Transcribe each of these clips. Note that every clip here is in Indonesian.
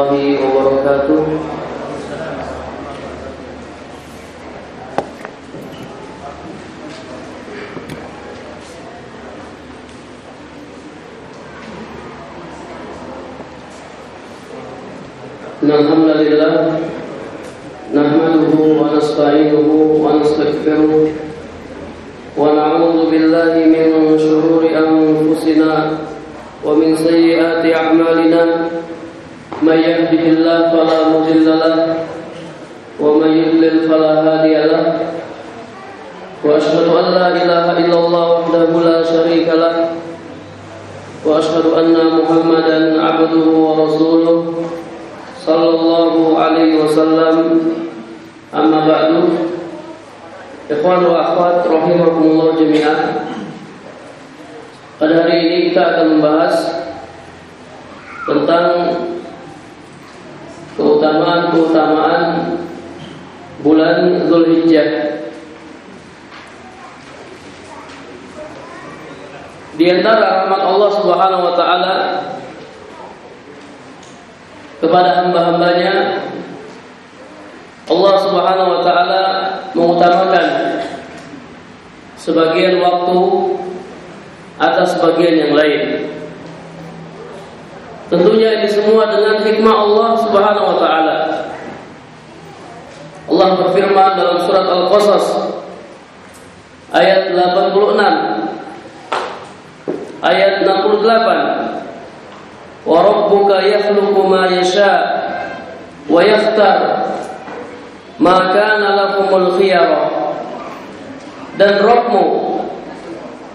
warahmatullahi wabarakatuh Allah berfirman dalam surat Al-Qasas ayat 86 ayat 68 Wa rabbuka yakhluqu ma yasha wa yakhtar ma kana lakumul khiyara dan Rabbmu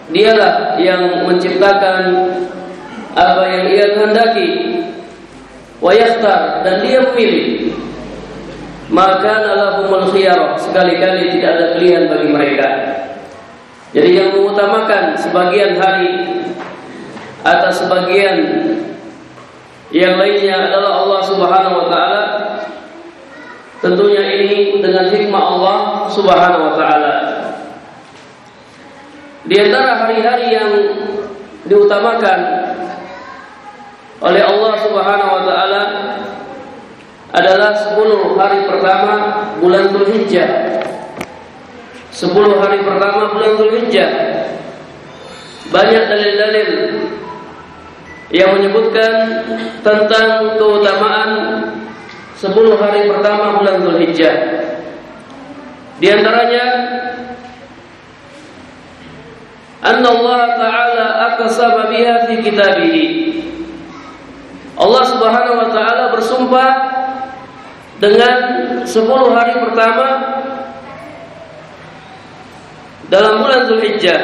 Dialah yang menciptakan apa yang ia kehendaki. Wa dan dia memilih. Maka lahumul khiyarah, sekali-kali tidak ada pilihan bagi mereka. Jadi yang mengutamakan sebagian hari atas sebagian yang lainnya adalah Allah Subhanahu wa taala. Tentunya ini dengan hikmah Allah Subhanahu wa taala. Di antara hari-hari yang diutamakan oleh Allah Subhanahu wa taala adalah 10 hari pertama bulan Zulhijjah. 10 hari pertama bulan Zulhijjah. Banyak dalil-dalil yang menyebutkan tentang keutamaan 10 hari pertama bulan Zulhijjah. Di antaranya Allah taala aqsama biha fi kitabih. Allah Subhanahu wa taala bersumpah dengan 10 hari pertama dalam bulan Zulhijjah.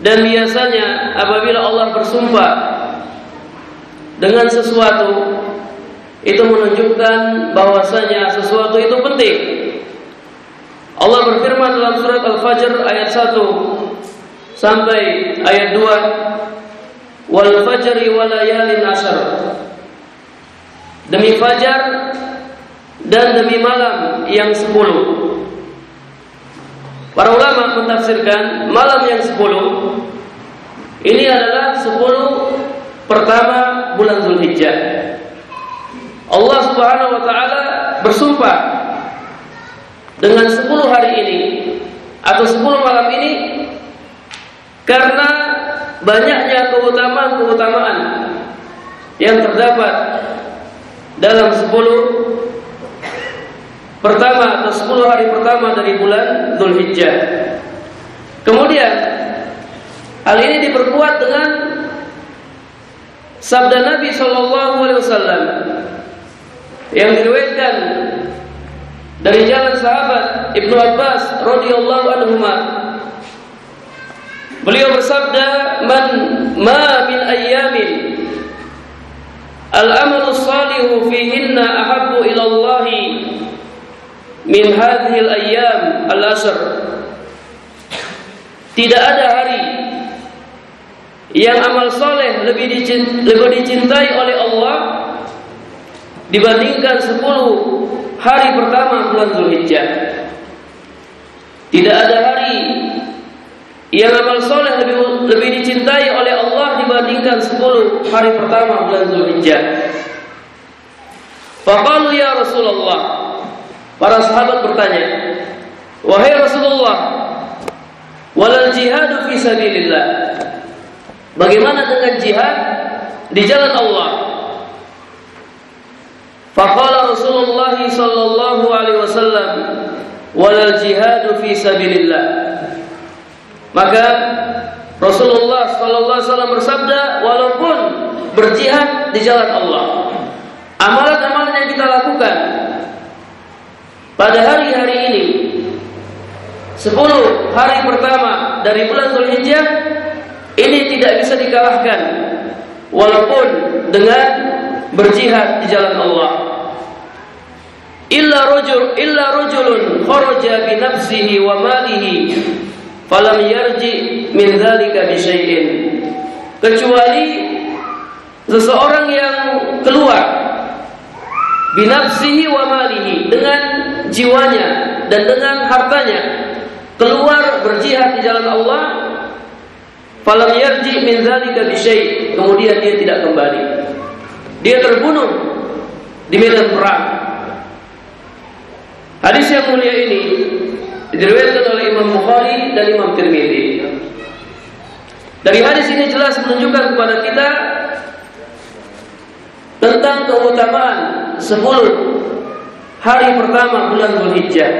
Dan biasanya apabila Allah bersumpah dengan sesuatu itu menunjukkan bahwasanya sesuatu itu penting Allah berfirman dalam surat Al-Fajr ayat 1 sampai ayat 2 Wal fajri wa layalin Demi fajar dan demi malam yang sepuluh. Para ulama mentafsirkan malam yang sepuluh Ini adalah sepuluh pertama bulan Zulhijjah. Allah subhanahu wa ta'ala bersumpah dengan 10 hari ini atau 10 malam ini karena banyaknya keutamaan-keutamaan yang terdapat dalam 10 pertama atau 10 hari pertama dari bulan Dzulhijjah. Kemudian hal ini diperkuat dengan sabda Nabi Shallallahu alaihi wasallam yang diriwayatkan dari jalan sahabat Ibnu Abbas radhiyallahu anhu Beliau bersabda, "Man ma min ayyamin al-amalu salihu fihinna ahabbu ila Allah min hadhihi al-ayyam al-ashr." Tidak ada hari yang amal soleh lebih dicintai oleh Allah dibandingkan 10 hari pertama bulan Zulhijjah. Tidak ada hari yang amal soleh lebih lebih dicintai oleh Allah dibandingkan 10 hari pertama bulan Zulhijjah. Faqalu ya Rasulullah. Para sahabat bertanya, "Wahai Rasulullah, walal jihadu fi sabilillah." Bagaimana dengan jihad di jalan Allah? Faqala Rasulullah sallallahu alaihi wasallam, "Walal jihadu fi sabilillah." Maka Rasulullah sallallahu alaihi wasallam bersabda, walaupun berjihad di jalan Allah, amalan-amalan yang kita lakukan pada hari-hari ini 10 hari pertama dari bulan Zulhijjah ini tidak bisa dikalahkan walaupun dengan berjihad di jalan Allah. Illa rajul illa rajulun kharaja bi nafsihi wa malihi falam yarji min dzalika bi syai'in. Kecuali seseorang yang keluar binafsihi wa malihi dengan jiwanya dan dengan hartanya keluar berjihad di jalan Allah falam yarji min dzalika bi syai' kemudian dia tidak kembali dia terbunuh di medan perang hadis yang mulia ini diriwayatkan Imam Bukhari dan Imam Tirmidzi dari hadis ini jelas menunjukkan kepada kita tentang keutamaan 10 hari pertama bulan Zulhijjah.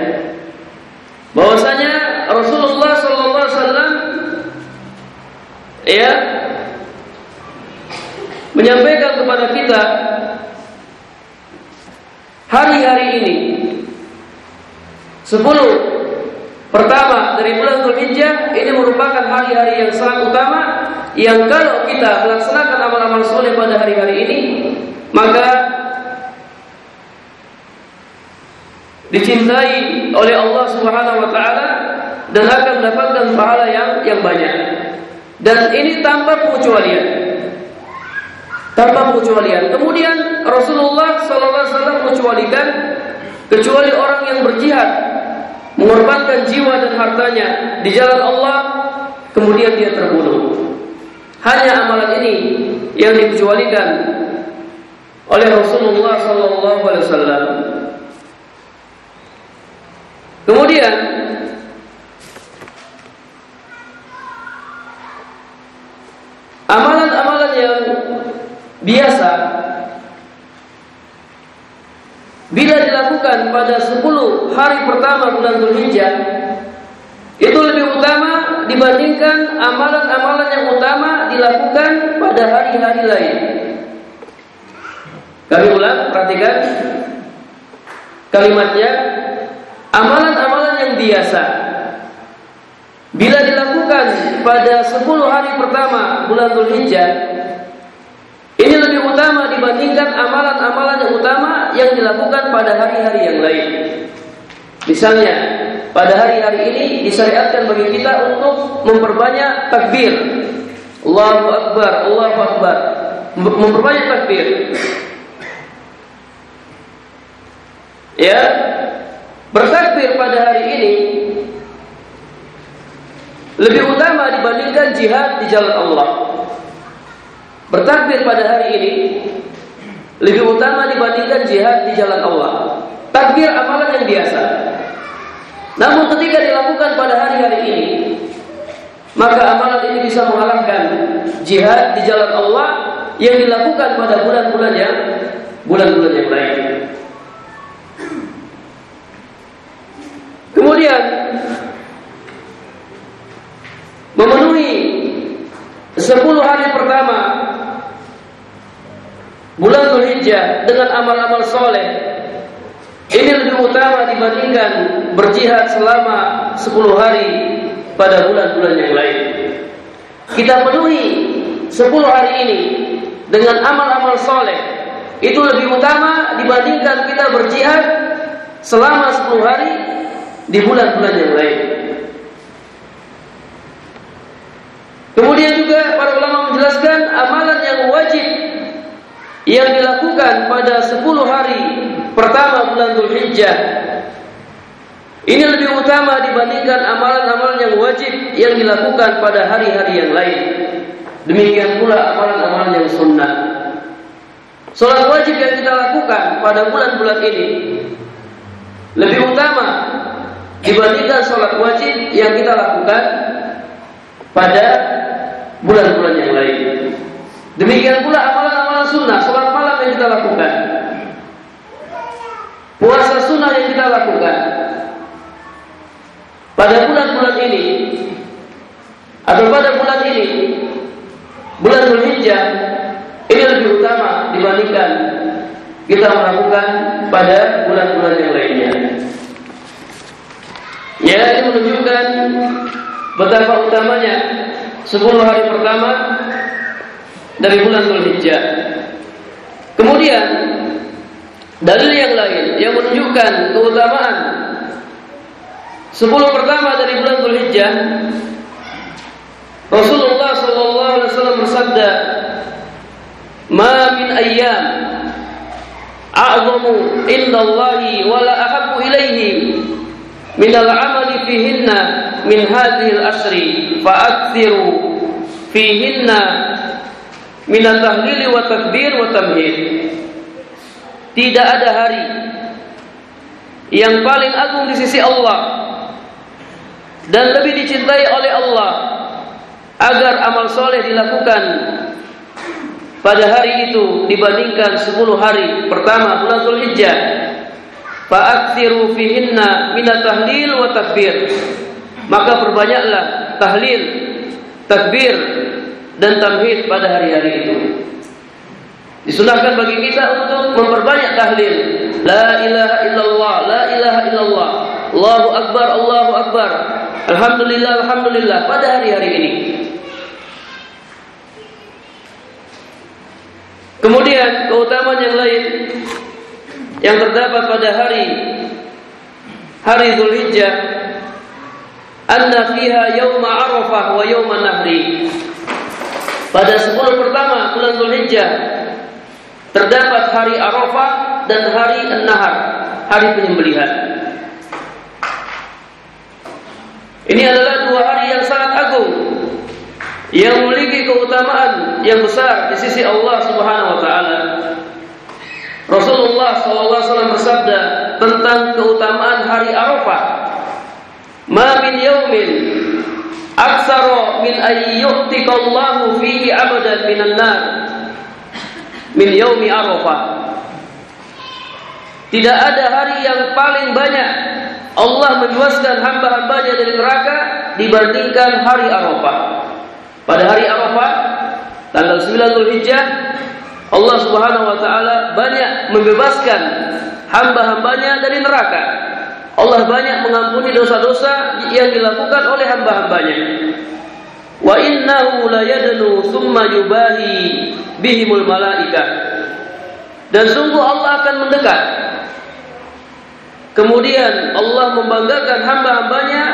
Bahwasanya Rasulullah sallallahu alaihi wasallam ya menyampaikan kepada kita hari-hari ini 10 pertama dari bulan Zulhijjah ini merupakan hari-hari yang sangat utama yang kalau kita melaksanakan amal-amal soleh pada hari-hari ini maka dicintai oleh Allah Subhanahu wa taala dan akan mendapatkan pahala yang yang banyak. Dan ini tanpa pengecualian. Tanpa pengecualian. Kemudian Rasulullah sallallahu alaihi wasallam mengecualikan kecuali orang yang berjihad mengorbankan jiwa dan hartanya di jalan Allah kemudian dia terbunuh. Hanya amalan ini yang dikecualikan oleh Rasulullah sallallahu alaihi wasallam. Kemudian amalan-amalan yang biasa bila dilakukan pada 10 hari pertama bulan Dzulhijjah itu lebih utama dibandingkan amalan-amalan yang utama dilakukan pada hari-hari lain. Kami ulang, perhatikan kalimatnya. Amalan-amalan yang biasa bila dilakukan pada 10 hari pertama bulan Dzulhijjah ini lebih utama dibandingkan amalan-amalan yang utama yang dilakukan pada hari-hari yang lain. Misalnya, pada hari-hari ini disyariatkan bagi kita untuk memperbanyak takbir. Allahu Akbar, Allahu Akbar. Memperbanyak takbir. ya bertakbir pada hari ini lebih utama dibandingkan jihad di jalan Allah. Bertakbir pada hari ini lebih utama dibandingkan jihad di jalan Allah. Takbir amalan yang biasa. Namun ketika dilakukan pada hari-hari ini, maka amalan ini bisa mengalahkan jihad di jalan Allah yang dilakukan pada bulan-bulan yang bulan-bulan yang lain. Kemudian memenuhi 10 hari pertama bulan Dzulhijjah dengan amal-amal soleh ini lebih utama dibandingkan berjihad selama 10 hari pada bulan-bulan yang lain. Kita penuhi 10 hari ini dengan amal-amal soleh itu lebih utama dibandingkan kita berjihad selama 10 hari di bulan-bulan yang lain. Kemudian juga para ulama menjelaskan amalan yang wajib yang dilakukan pada 10 hari pertama bulan Dzulhijjah Ini lebih utama dibandingkan amalan-amalan yang wajib yang dilakukan pada hari-hari yang lain. Demikian pula amalan-amalan yang sunnah. Sholat wajib yang kita lakukan pada bulan-bulan ini lebih utama dibandingkan sholat wajib yang kita lakukan pada bulan-bulan yang lain. Demikian pula amalan-amalan sunnah, sholat malam yang kita lakukan, puasa sunnah yang kita lakukan pada bulan-bulan ini atau pada bulan ini bulan Dzulhijjah ini lebih utama dibandingkan kita melakukan pada bulan-bulan yang lainnya. Ya, ini menunjukkan betapa utamanya 10 hari pertama dari bulan Dzulhijjah. Kemudian dalil yang lain yang menunjukkan keutamaan 10 pertama dari bulan Dzulhijjah Rasulullah sallallahu alaihi wasallam bersabda, "Ma min ayyam a'zamu indallahi wa la ahabbu ilaihi min al-amali fihinna min hadhihi al-ashri fa akthiru fihinna min at-tahlil wa takbir wa tamhid." Tidak ada hari yang paling agung di sisi Allah dan lebih dicintai oleh Allah agar amal soleh dilakukan pada hari itu dibandingkan 10 hari pertama bulan Zulhijjah fa'aksiru fihinna minat tahlil wa takbir maka perbanyaklah tahlil takbir dan tamhid pada hari-hari itu. Disunahkan bagi kita untuk memperbanyak tahlil. La ilaha illallah la ilaha illallah. Allahu akbar Allahu akbar. Alhamdulillah alhamdulillah pada hari-hari ini. Kemudian keutamaan yang lain yang terdapat pada hari hari Zulhijjah anna fiha yauma Arafah wa yauma Nahri. Pada 10 pertama bulan Zulhijjah terdapat hari Arafah dan hari An-Nahar, hari penyembelihan. Ini adalah dua hari yang sangat agung yang memiliki keutamaan yang besar di sisi Allah Subhanahu wa taala. Rasulullah SAW bersabda tentang keutamaan hari Arafah. Ma min yaumin aksara min ayyu'tikallahu fihi abadan minan nar min yaumi Arafah. Tidak ada hari yang paling banyak Allah membebaskan hamba-hambanya dari neraka dibandingkan hari Arafah. Pada hari Arafah tanggal 9 Zulhijjah Allah Subhanahu wa taala banyak membebaskan hamba-hambanya dari neraka. Allah banyak mengampuni dosa-dosa yang dilakukan oleh hamba-hambanya. Wa innahu la yadnu thumma yubahi bihimul malaika. Dan sungguh Allah akan mendekat. Kemudian Allah membanggakan hamba-hambanya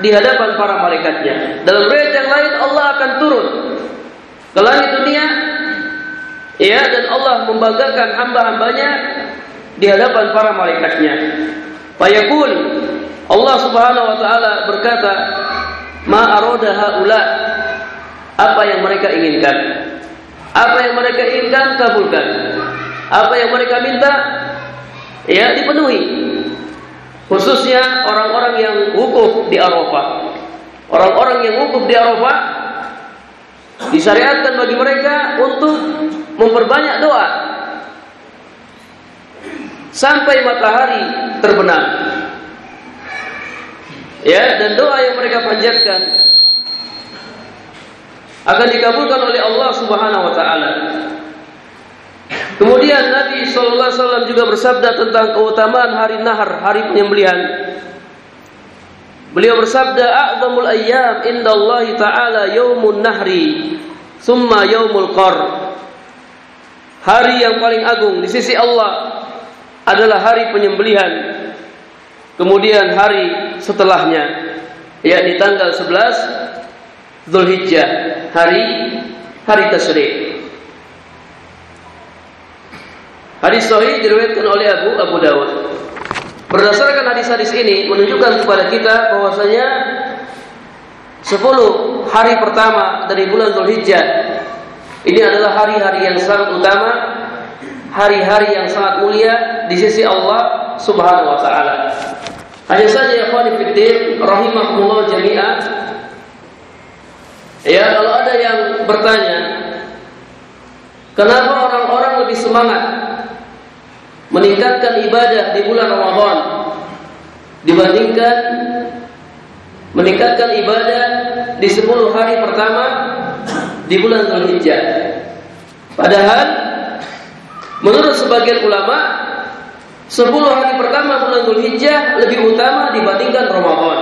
di hadapan para malaikatnya. Dalam riwayat yang lain Allah akan turun ke langit dunia ya dan Allah membanggakan hamba-hambanya di hadapan para malaikatnya. Fayaqul Allah Subhanahu wa taala berkata, "Ma arada haula" apa yang mereka inginkan. Apa yang mereka inginkan kabulkan. Apa yang mereka minta ya dipenuhi khususnya orang-orang yang wukuf di Arafah. Orang-orang yang wukuf di Arafah disyariatkan bagi mereka untuk memperbanyak doa sampai matahari terbenam. Ya, dan doa yang mereka panjatkan akan dikabulkan oleh Allah Subhanahu wa taala. Kemudian Nabi Shallallahu Alaihi Wasallam juga bersabda tentang keutamaan hari Nahar, hari penyembelihan. Beliau bersabda, "A'zamul ayyam indallahi ta'ala yaumun nahri, summa yaumul qar." Hari yang paling agung di sisi Allah adalah hari penyembelihan. Kemudian hari setelahnya, yakni tanggal 11 Zulhijjah, hari hari tasyrik. Hadis sahih diriwayatkan oleh Abu Abu Dawud. Berdasarkan hadis-hadis ini menunjukkan kepada kita bahwasanya 10 hari pertama dari bulan Zulhijjah ini adalah hari-hari yang sangat utama, hari-hari yang sangat mulia di sisi Allah Subhanahu wa taala. Hanya saja ya fiddin rahimahumullah jami'ah Ya kalau ada yang bertanya Kenapa orang-orang lebih semangat Meningkatkan ibadah di bulan Ramadan Dibandingkan Meningkatkan ibadah di 10 hari pertama Di bulan Zulhijjah Padahal Menurut sebagian ulama Sepuluh hari pertama bulan Dzulhijjah lebih utama dibandingkan Ramadan.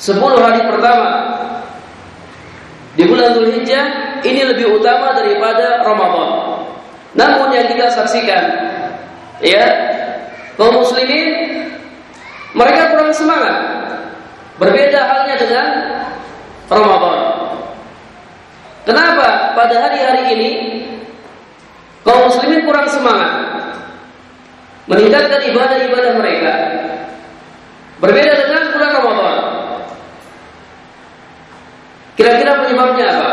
Sepuluh hari pertama di bulan Dzulhijjah ini lebih utama daripada Ramadan. Namun yang kita saksikan, ya, kaum muslimin mereka kurang semangat. Berbeda halnya dengan Ramadan. Kenapa pada hari-hari ini kaum muslimin kurang semangat? meningkatkan ibadah-ibadah mereka. Berbeda dengan bulan Ramadan. Kira-kira penyebabnya apa?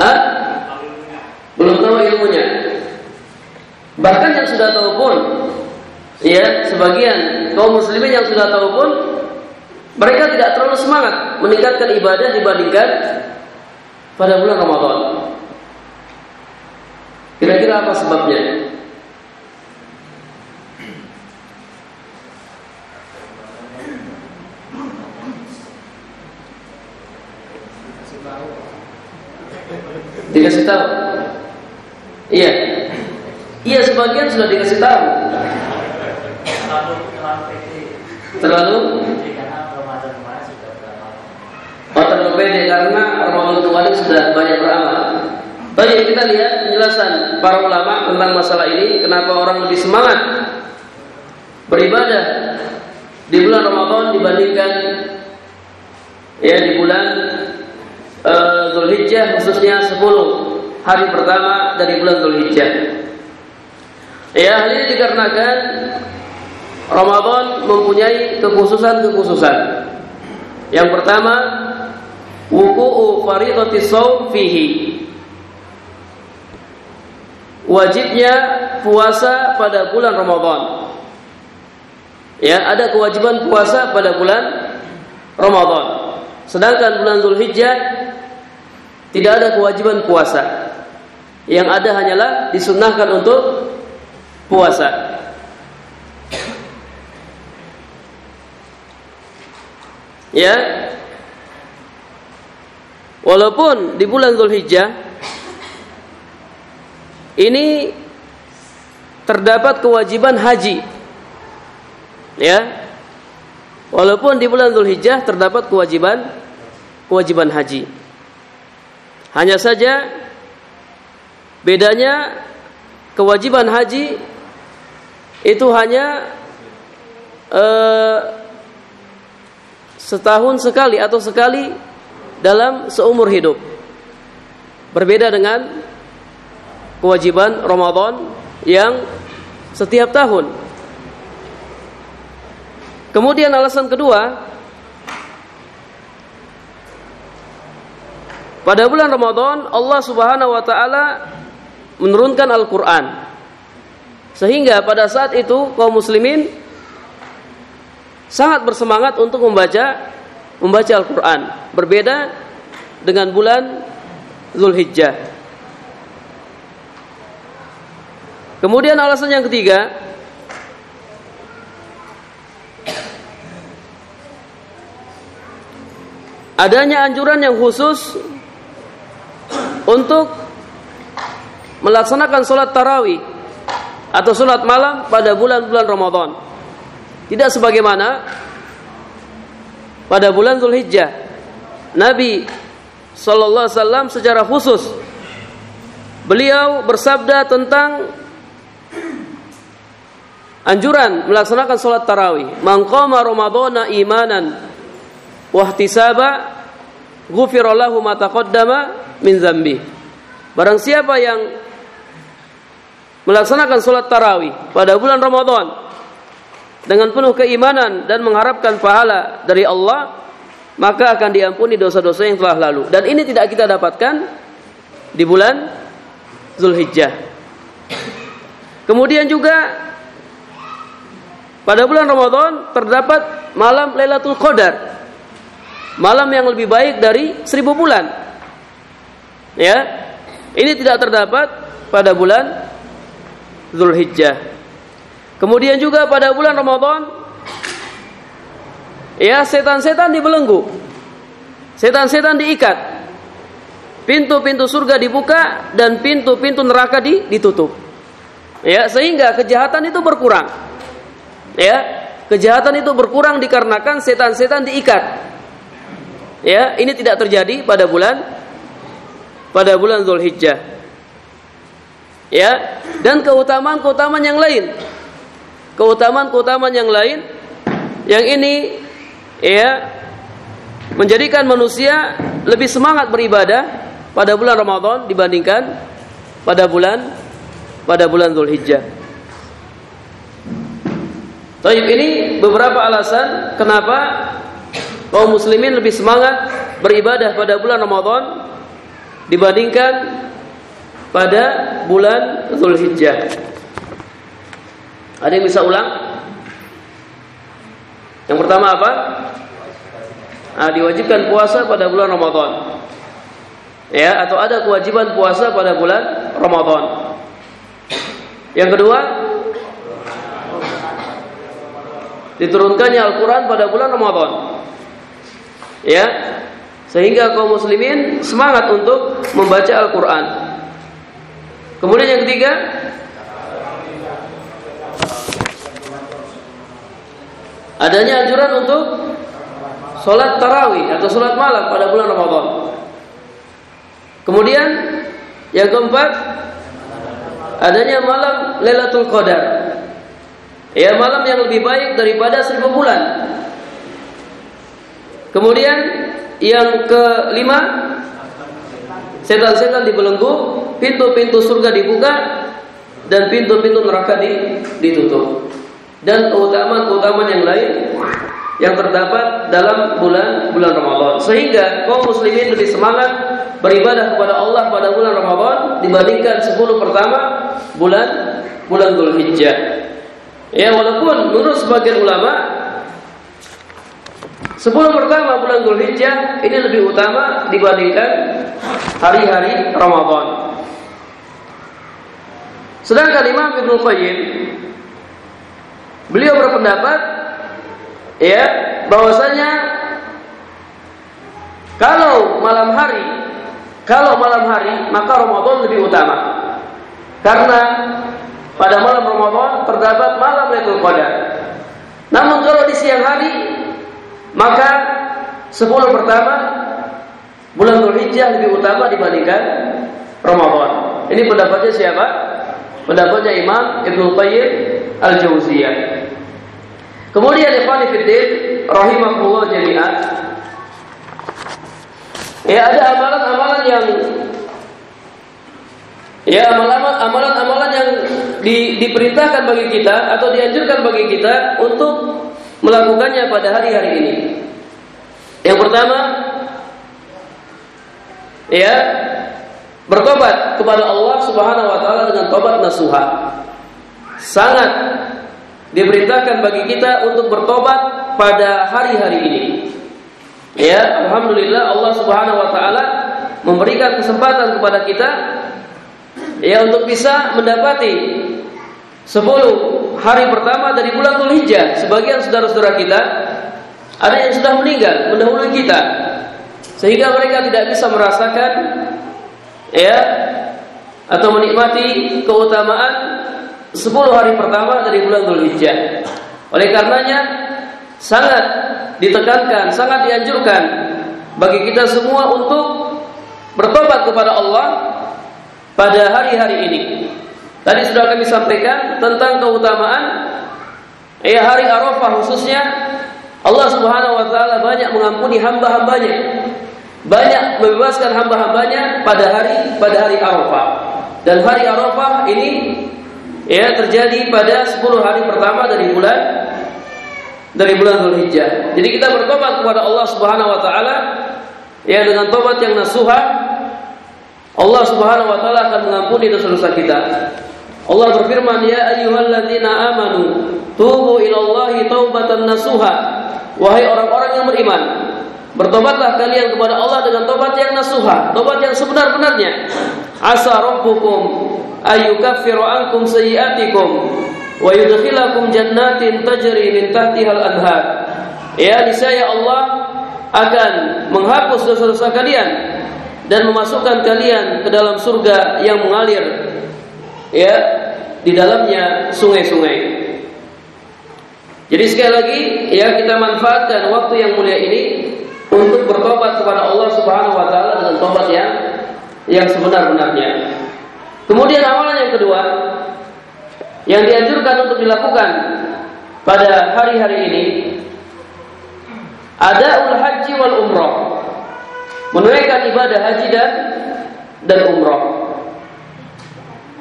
Hah? Belum tahu ilmunya. Bahkan yang sudah tahu pun, ya sebagian kaum muslimin yang sudah tahu pun, mereka tidak terlalu semangat meningkatkan ibadah dibandingkan pada bulan Ramadan. Kira-kira apa sebabnya? Dikasih tahu? Iya. Iya sebagian sudah dikasih tahu. Terlalu Oh terlalu pede karena Ramadan kemarin sudah banyak beramal. Baik kita lihat penjelasan para ulama tentang masalah ini kenapa orang lebih semangat beribadah di bulan Ramadan dibandingkan ya di bulan uh, Zulhijjah khususnya 10 hari pertama dari bulan Zulhijjah. Ya, hal ini dikarenakan Ramadan mempunyai kekhususan-kekhususan. Yang pertama, wuku'u fardhati shaum fihi wajibnya puasa pada bulan Ramadan. Ya, ada kewajiban puasa pada bulan Ramadan. Sedangkan bulan Zulhijjah tidak ada kewajiban puasa. Yang ada hanyalah disunahkan untuk puasa. Ya. Walaupun di bulan Zulhijjah ini terdapat kewajiban haji. Ya. Walaupun di bulan Zulhijjah terdapat kewajiban kewajiban haji. Hanya saja bedanya kewajiban haji itu hanya eh, setahun sekali atau sekali dalam seumur hidup. Berbeda dengan kewajiban Ramadan yang setiap tahun. Kemudian alasan kedua, pada bulan Ramadan Allah Subhanahu wa taala menurunkan Al-Qur'an. Sehingga pada saat itu kaum muslimin sangat bersemangat untuk membaca membaca Al-Qur'an. Berbeda dengan bulan Zulhijjah. Kemudian alasan yang ketiga, adanya anjuran yang khusus untuk melaksanakan sholat tarawih atau sholat malam pada bulan-bulan Ramadan. Tidak sebagaimana pada bulan Zulhijjah. Nabi Sallallahu Alaihi Wasallam secara khusus beliau bersabda tentang anjuran melaksanakan sholat tarawih. Mangkoma Ramadana imanan wahtisaba ghufirallahu ma taqaddama min zambi. Barang siapa yang melaksanakan sholat tarawih pada bulan Ramadan dengan penuh keimanan dan mengharapkan pahala dari Allah, maka akan diampuni dosa-dosa yang telah lalu. Dan ini tidak kita dapatkan di bulan Zulhijjah. Kemudian juga pada bulan Ramadan terdapat malam Lailatul Qadar. Malam yang lebih baik dari seribu bulan. Ya. Ini tidak terdapat pada bulan Zulhijjah. Kemudian juga pada bulan Ramadan ya setan-setan dibelenggu. Setan-setan diikat. Pintu-pintu surga dibuka dan pintu-pintu neraka ditutup. Ya, sehingga kejahatan itu berkurang. Ya, kejahatan itu berkurang dikarenakan setan-setan diikat. Ya, ini tidak terjadi pada bulan pada bulan Zulhijjah. Ya, dan keutamaan-keutamaan yang lain. Keutamaan-keutamaan yang lain yang ini ya menjadikan manusia lebih semangat beribadah pada bulan Ramadan dibandingkan pada bulan pada bulan Zulhijjah. Taib ini beberapa alasan kenapa kaum muslimin lebih semangat beribadah pada bulan Ramadan dibandingkan pada bulan Zulhijjah. Ada yang bisa ulang? Yang pertama apa? Nah, diwajibkan puasa pada bulan Ramadan. Ya, atau ada kewajiban puasa pada bulan Ramadan. Yang kedua, diturunkannya Al-Quran pada bulan Ramadan. Ya, sehingga kaum muslimin semangat untuk membaca Al-Quran. Kemudian yang ketiga, adanya anjuran untuk sholat tarawih atau sholat malam pada bulan Ramadan. Kemudian yang keempat, adanya malam Lailatul Qadar Ya malam yang lebih baik daripada seribu bulan. Kemudian yang kelima, setan-setan dibelenggu, pintu-pintu surga dibuka dan pintu-pintu neraka ditutup. Dan keutamaan-keutamaan yang lain yang terdapat dalam bulan bulan Ramadan. Sehingga kaum muslimin lebih semangat beribadah kepada Allah pada bulan Ramadan dibandingkan 10 pertama bulan bulan Dzulhijjah. Ya walaupun menurut sebagian ulama Sepuluh pertama bulan Dzulhijjah ini lebih utama dibandingkan hari-hari Ramadan. Sedangkan Imam Ibnu Qayyim beliau berpendapat ya bahwasanya kalau malam hari kalau malam hari maka Ramadan lebih utama. Karena pada malam Ramadan terdapat malam Lailatul Qadar. Namun kalau di siang hari maka sepuluh pertama bulan Dzulhijjah lebih utama dibandingkan Ramadan. Ini pendapatnya siapa? Pendapatnya Imam Ibnu Qayyim Al-Jauziyah. Kemudian Ikhwan Fiddin rahimahullah jami'an Ya ada amalan-amalan yang Ya amalan-amalan yang di, diperintahkan bagi kita atau dianjurkan bagi kita untuk melakukannya pada hari-hari ini. Yang pertama, ya bertobat kepada Allah Subhanahu wa taala dengan tobat nasuha. Sangat diperintahkan bagi kita untuk bertobat pada hari-hari ini. Ya, alhamdulillah Allah Subhanahu wa taala memberikan kesempatan kepada kita ya untuk bisa mendapati 10 hari pertama dari bulan Dzulhijjah. Sebagian saudara-saudara kita ada yang sudah meninggal mendahului kita. Sehingga mereka tidak bisa merasakan ya atau menikmati keutamaan 10 hari pertama dari bulan Dzulhijjah. Oleh karenanya sangat ditekankan, sangat dianjurkan bagi kita semua untuk bertobat kepada Allah pada hari-hari ini. Tadi sudah kami sampaikan tentang keutamaan ya hari Arafah khususnya Allah Subhanahu wa taala banyak mengampuni hamba-hambanya. Banyak membebaskan hamba-hambanya pada hari pada hari Arafah. Dan hari Arafah ini ya terjadi pada 10 hari pertama dari bulan dari bulan Dzulhijjah. Jadi kita bertobat kepada Allah Subhanahu wa taala ya dengan tobat yang nasuha Allah Subhanahu wa taala akan mengampuni dosa-dosa kita. Allah berfirman, "Ya ayyuhalladzina amanu, tubu ilallahi taubatan nasuha." Wahai orang-orang yang beriman, bertobatlah kalian kepada Allah dengan tobat yang nasuha, tobat yang sebenar-benarnya. Asa rabbukum ayyukaffiru ankum sayyi'atikum wa yudkhilakum jannatin tajri min tahtihal anhar. Ya, niscaya Allah akan menghapus dosa-dosa kalian dan memasukkan kalian ke dalam surga yang mengalir ya di dalamnya sungai-sungai. Jadi sekali lagi ya kita manfaatkan waktu yang mulia ini untuk bertobat kepada Allah Subhanahu wa taala dengan tobat yang yang sebenar-benarnya. Kemudian amalan yang kedua yang dianjurkan untuk dilakukan pada hari-hari ini ada ul haji wal umrah. Menunaikan ibadah haji dan dan umrah.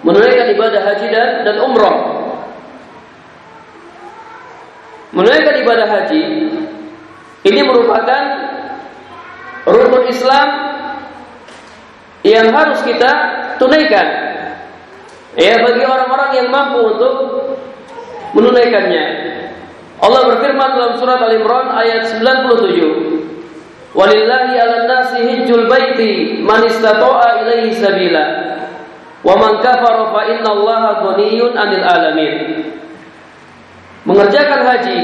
Menunaikan ibadah haji dan dan umrah. Menunaikan ibadah haji ini merupakan rukun Islam yang harus kita tunaikan Ya bagi orang-orang yang mampu untuk menunaikannya. Allah berfirman dalam surat Al-Imran ayat 97. Walillahi 'alan nasi hijjul baiti man istata'a ilaihi sabila. Wa man kafara fa innallaha ghaniyyun 'anil alamin. Mengerjakan haji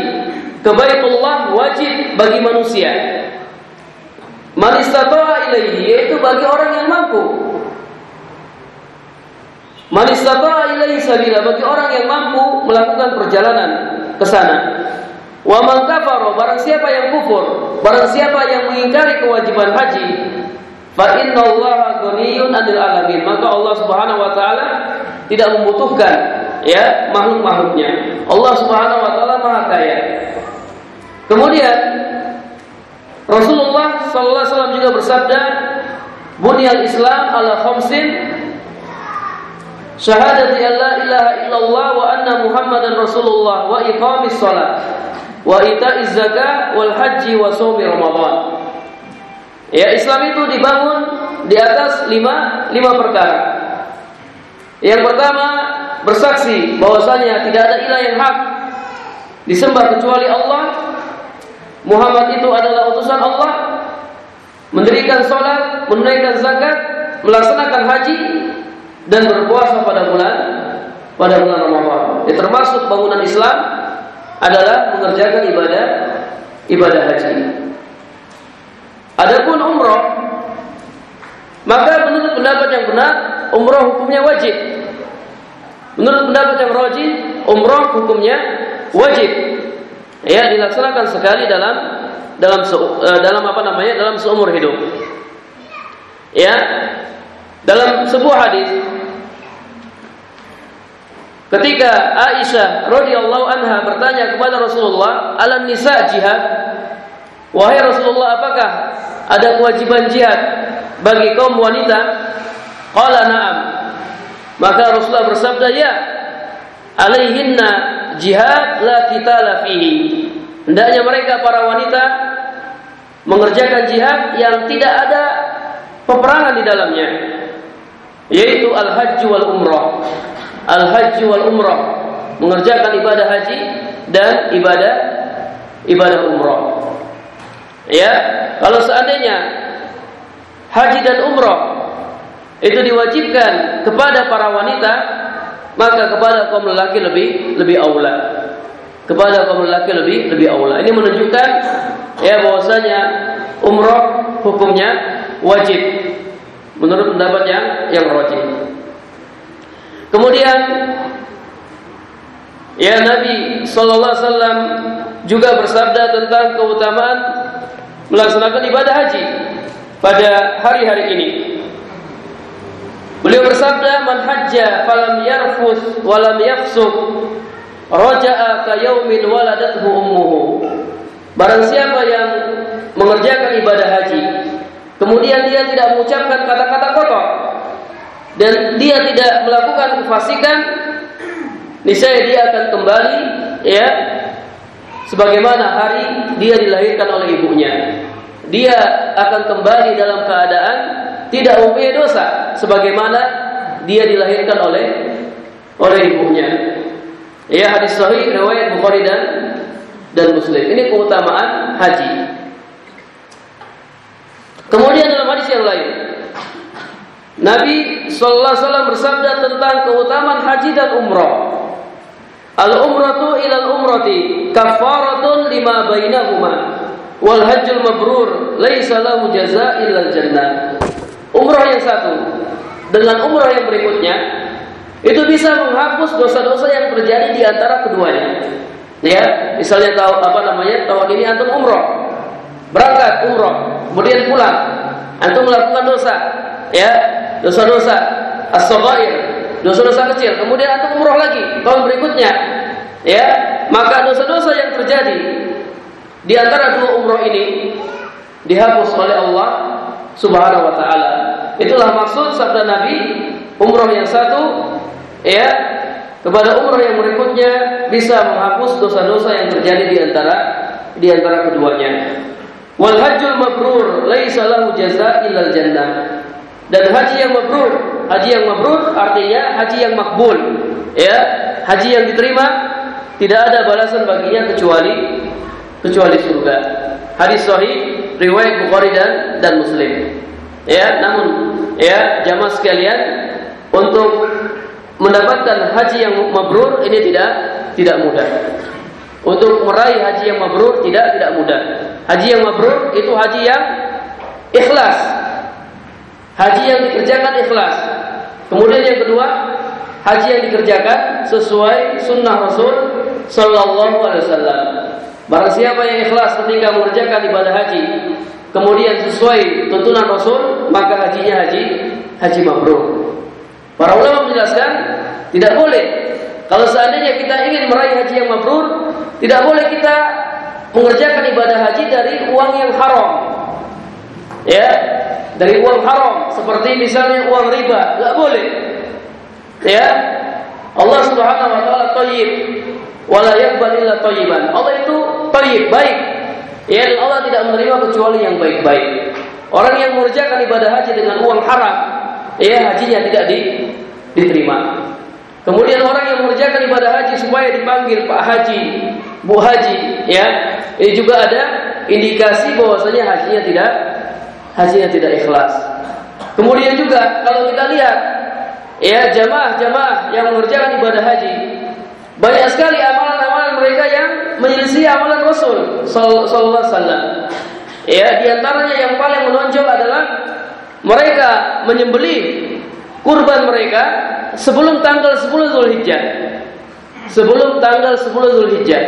ke Baitullah wajib bagi manusia. Man istata'a ilaihi yaitu bagi orang yang mampu Man istata'a ilaihi sabila bagi orang yang mampu melakukan perjalanan ke sana. Wa man kafara barang siapa yang kufur, barang siapa yang mengingkari kewajiban haji, fa innallaha ghaniyun 'anil alamin. Maka Allah Subhanahu wa taala tidak membutuhkan ya makhluk-makhluknya. Allah Subhanahu wa taala Maha Kaya. Kemudian Rasulullah sallallahu alaihi wasallam juga bersabda, "Bunyal Islam ala khamsin syahadati an la ilaha illallah wa anna muhammadan rasulullah wa iqamis salat wa ita'iz zakah wal haji wa shaumi ramadan. Ya Islam itu dibangun di atas lima lima perkara. Yang pertama bersaksi bahwasanya tidak ada ilah yang hak disembah kecuali Allah. Muhammad itu adalah utusan Allah. Mendirikan sholat, menunaikan zakat, melaksanakan haji dan berpuasa pada bulan pada bulan Ramadan. Ya, termasuk bangunan Islam adalah mengerjakan ibadah ibadah haji. Adapun umroh, maka menurut pendapat yang benar, umroh hukumnya wajib. Menurut pendapat yang rajih, umroh hukumnya wajib. Ya, dilaksanakan sekali dalam dalam eh, dalam apa namanya? dalam seumur hidup. Ya. Dalam sebuah hadis Ketika Aisyah radhiyallahu anha bertanya kepada Rasulullah, "Alam nisa jihad?" Wahai Rasulullah, apakah ada kewajiban jihad bagi kaum wanita? Qala na'am. Maka Rasulullah bersabda, "Ya. Alaihinna jihad la qitala fihi." Hendaknya mereka para wanita mengerjakan jihad yang tidak ada peperangan di dalamnya, yaitu al-hajj wal umrah al-haji wal umrah, mengerjakan ibadah haji dan ibadah ibadah umrah. Ya, kalau seandainya haji dan umrah itu diwajibkan kepada para wanita, maka kepada kaum lelaki lebih lebih aula. Kepada kaum lelaki lebih lebih aula. Ini menunjukkan ya bahwasanya umrah hukumnya wajib menurut pendapat yang yang rajih. Kemudian ya Nabi sallallahu alaihi wasallam juga bersabda tentang keutamaan melaksanakan ibadah haji pada hari-hari ini. Beliau bersabda, "Man hajja falam yarfus walam yafsuk, raja'a ka yaumin waladathu ummuhu." Barang siapa yang mengerjakan ibadah haji, kemudian dia tidak mengucapkan kata-kata kotor, dan dia tidak melakukan kefasikan niscaya dia akan kembali ya sebagaimana hari dia dilahirkan oleh ibunya. Dia akan kembali dalam keadaan tidak mempunyai dosa sebagaimana dia dilahirkan oleh oleh ibunya. Ya hadis sahih riwayat Bukhari dan dan Muslim. Ini keutamaan haji. Kemudian dalam hadis yang lain, Nabi sallallahu alaihi wasallam bersabda tentang keutamaan haji dan umrah. Al umratu ila al umrati kafaratun lima bainahuma wal hajjul mabrur laisa lahu jazaa illa al jannah. Umrah yang satu dengan umrah yang berikutnya itu bisa menghapus dosa-dosa yang terjadi di antara keduanya. Ya, misalnya tahu apa namanya tahun ini antum umroh, berangkat umroh, kemudian pulang, antum melakukan dosa, ya. Dosa-dosa as-saghair, dosa-dosa kecil, kemudian antum umroh lagi tahun berikutnya, ya. Maka dosa-dosa yang terjadi di antara dua umroh ini dihapus oleh Allah Subhanahu wa taala. Itulah maksud sabda Nabi, umroh yang satu ya kepada umrah yang berikutnya bisa menghapus dosa-dosa yang terjadi di antara di antara keduanya. Wal hajjul mabrur laisa lahu jazaa illa jannah. Dan haji yang mabrur, haji yang mabrur artinya haji yang makbul. Ya, haji yang diterima tidak ada balasan baginya kecuali kecuali surga. Hadis sahih riwayat Bukhari dan dan Muslim. Ya, namun ya jamaah sekalian untuk mendapatkan haji yang mabrur ini tidak tidak mudah. Untuk meraih haji yang mabrur tidak tidak mudah. Haji yang mabrur itu haji yang ikhlas. Haji yang dikerjakan ikhlas. Kemudian yang kedua, haji yang dikerjakan sesuai sunnah Rasul Sallallahu Alaihi Wasallam. Barang siapa yang ikhlas ketika mengerjakan ibadah haji, kemudian sesuai tuntunan Rasul, maka hajinya haji haji mabrur. Para ulama menjelaskan tidak boleh kalau seandainya kita ingin meraih haji yang mabrur, tidak boleh kita mengerjakan ibadah haji dari uang yang haram. Ya, dari uang haram seperti misalnya uang riba, nggak boleh. Ya, Allah Subhanahu wa taala thayyib wala yaqbal illa thayyiban. Allah itu thayyib, baik. Ya, Allah tidak menerima kecuali yang baik-baik. Orang yang mengerjakan ibadah haji dengan uang haram, ya hajinya tidak di, diterima. Kemudian orang yang mengerjakan ibadah haji supaya dipanggil Pak Haji, Bu Haji, ya, ini juga ada indikasi bahwasanya hajinya tidak hajinya tidak ikhlas. Kemudian juga kalau kita lihat ya jamaah-jamaah yang mengerjakan ibadah haji banyak sekali amalan-amalan mereka yang menyelisih amalan Rasul sallallahu alaihi wasallam. Ya, di antaranya yang paling menonjol adalah mereka menyembelih kurban mereka sebelum tanggal 10 Zulhijjah. Sebelum tanggal 10 Zulhijjah.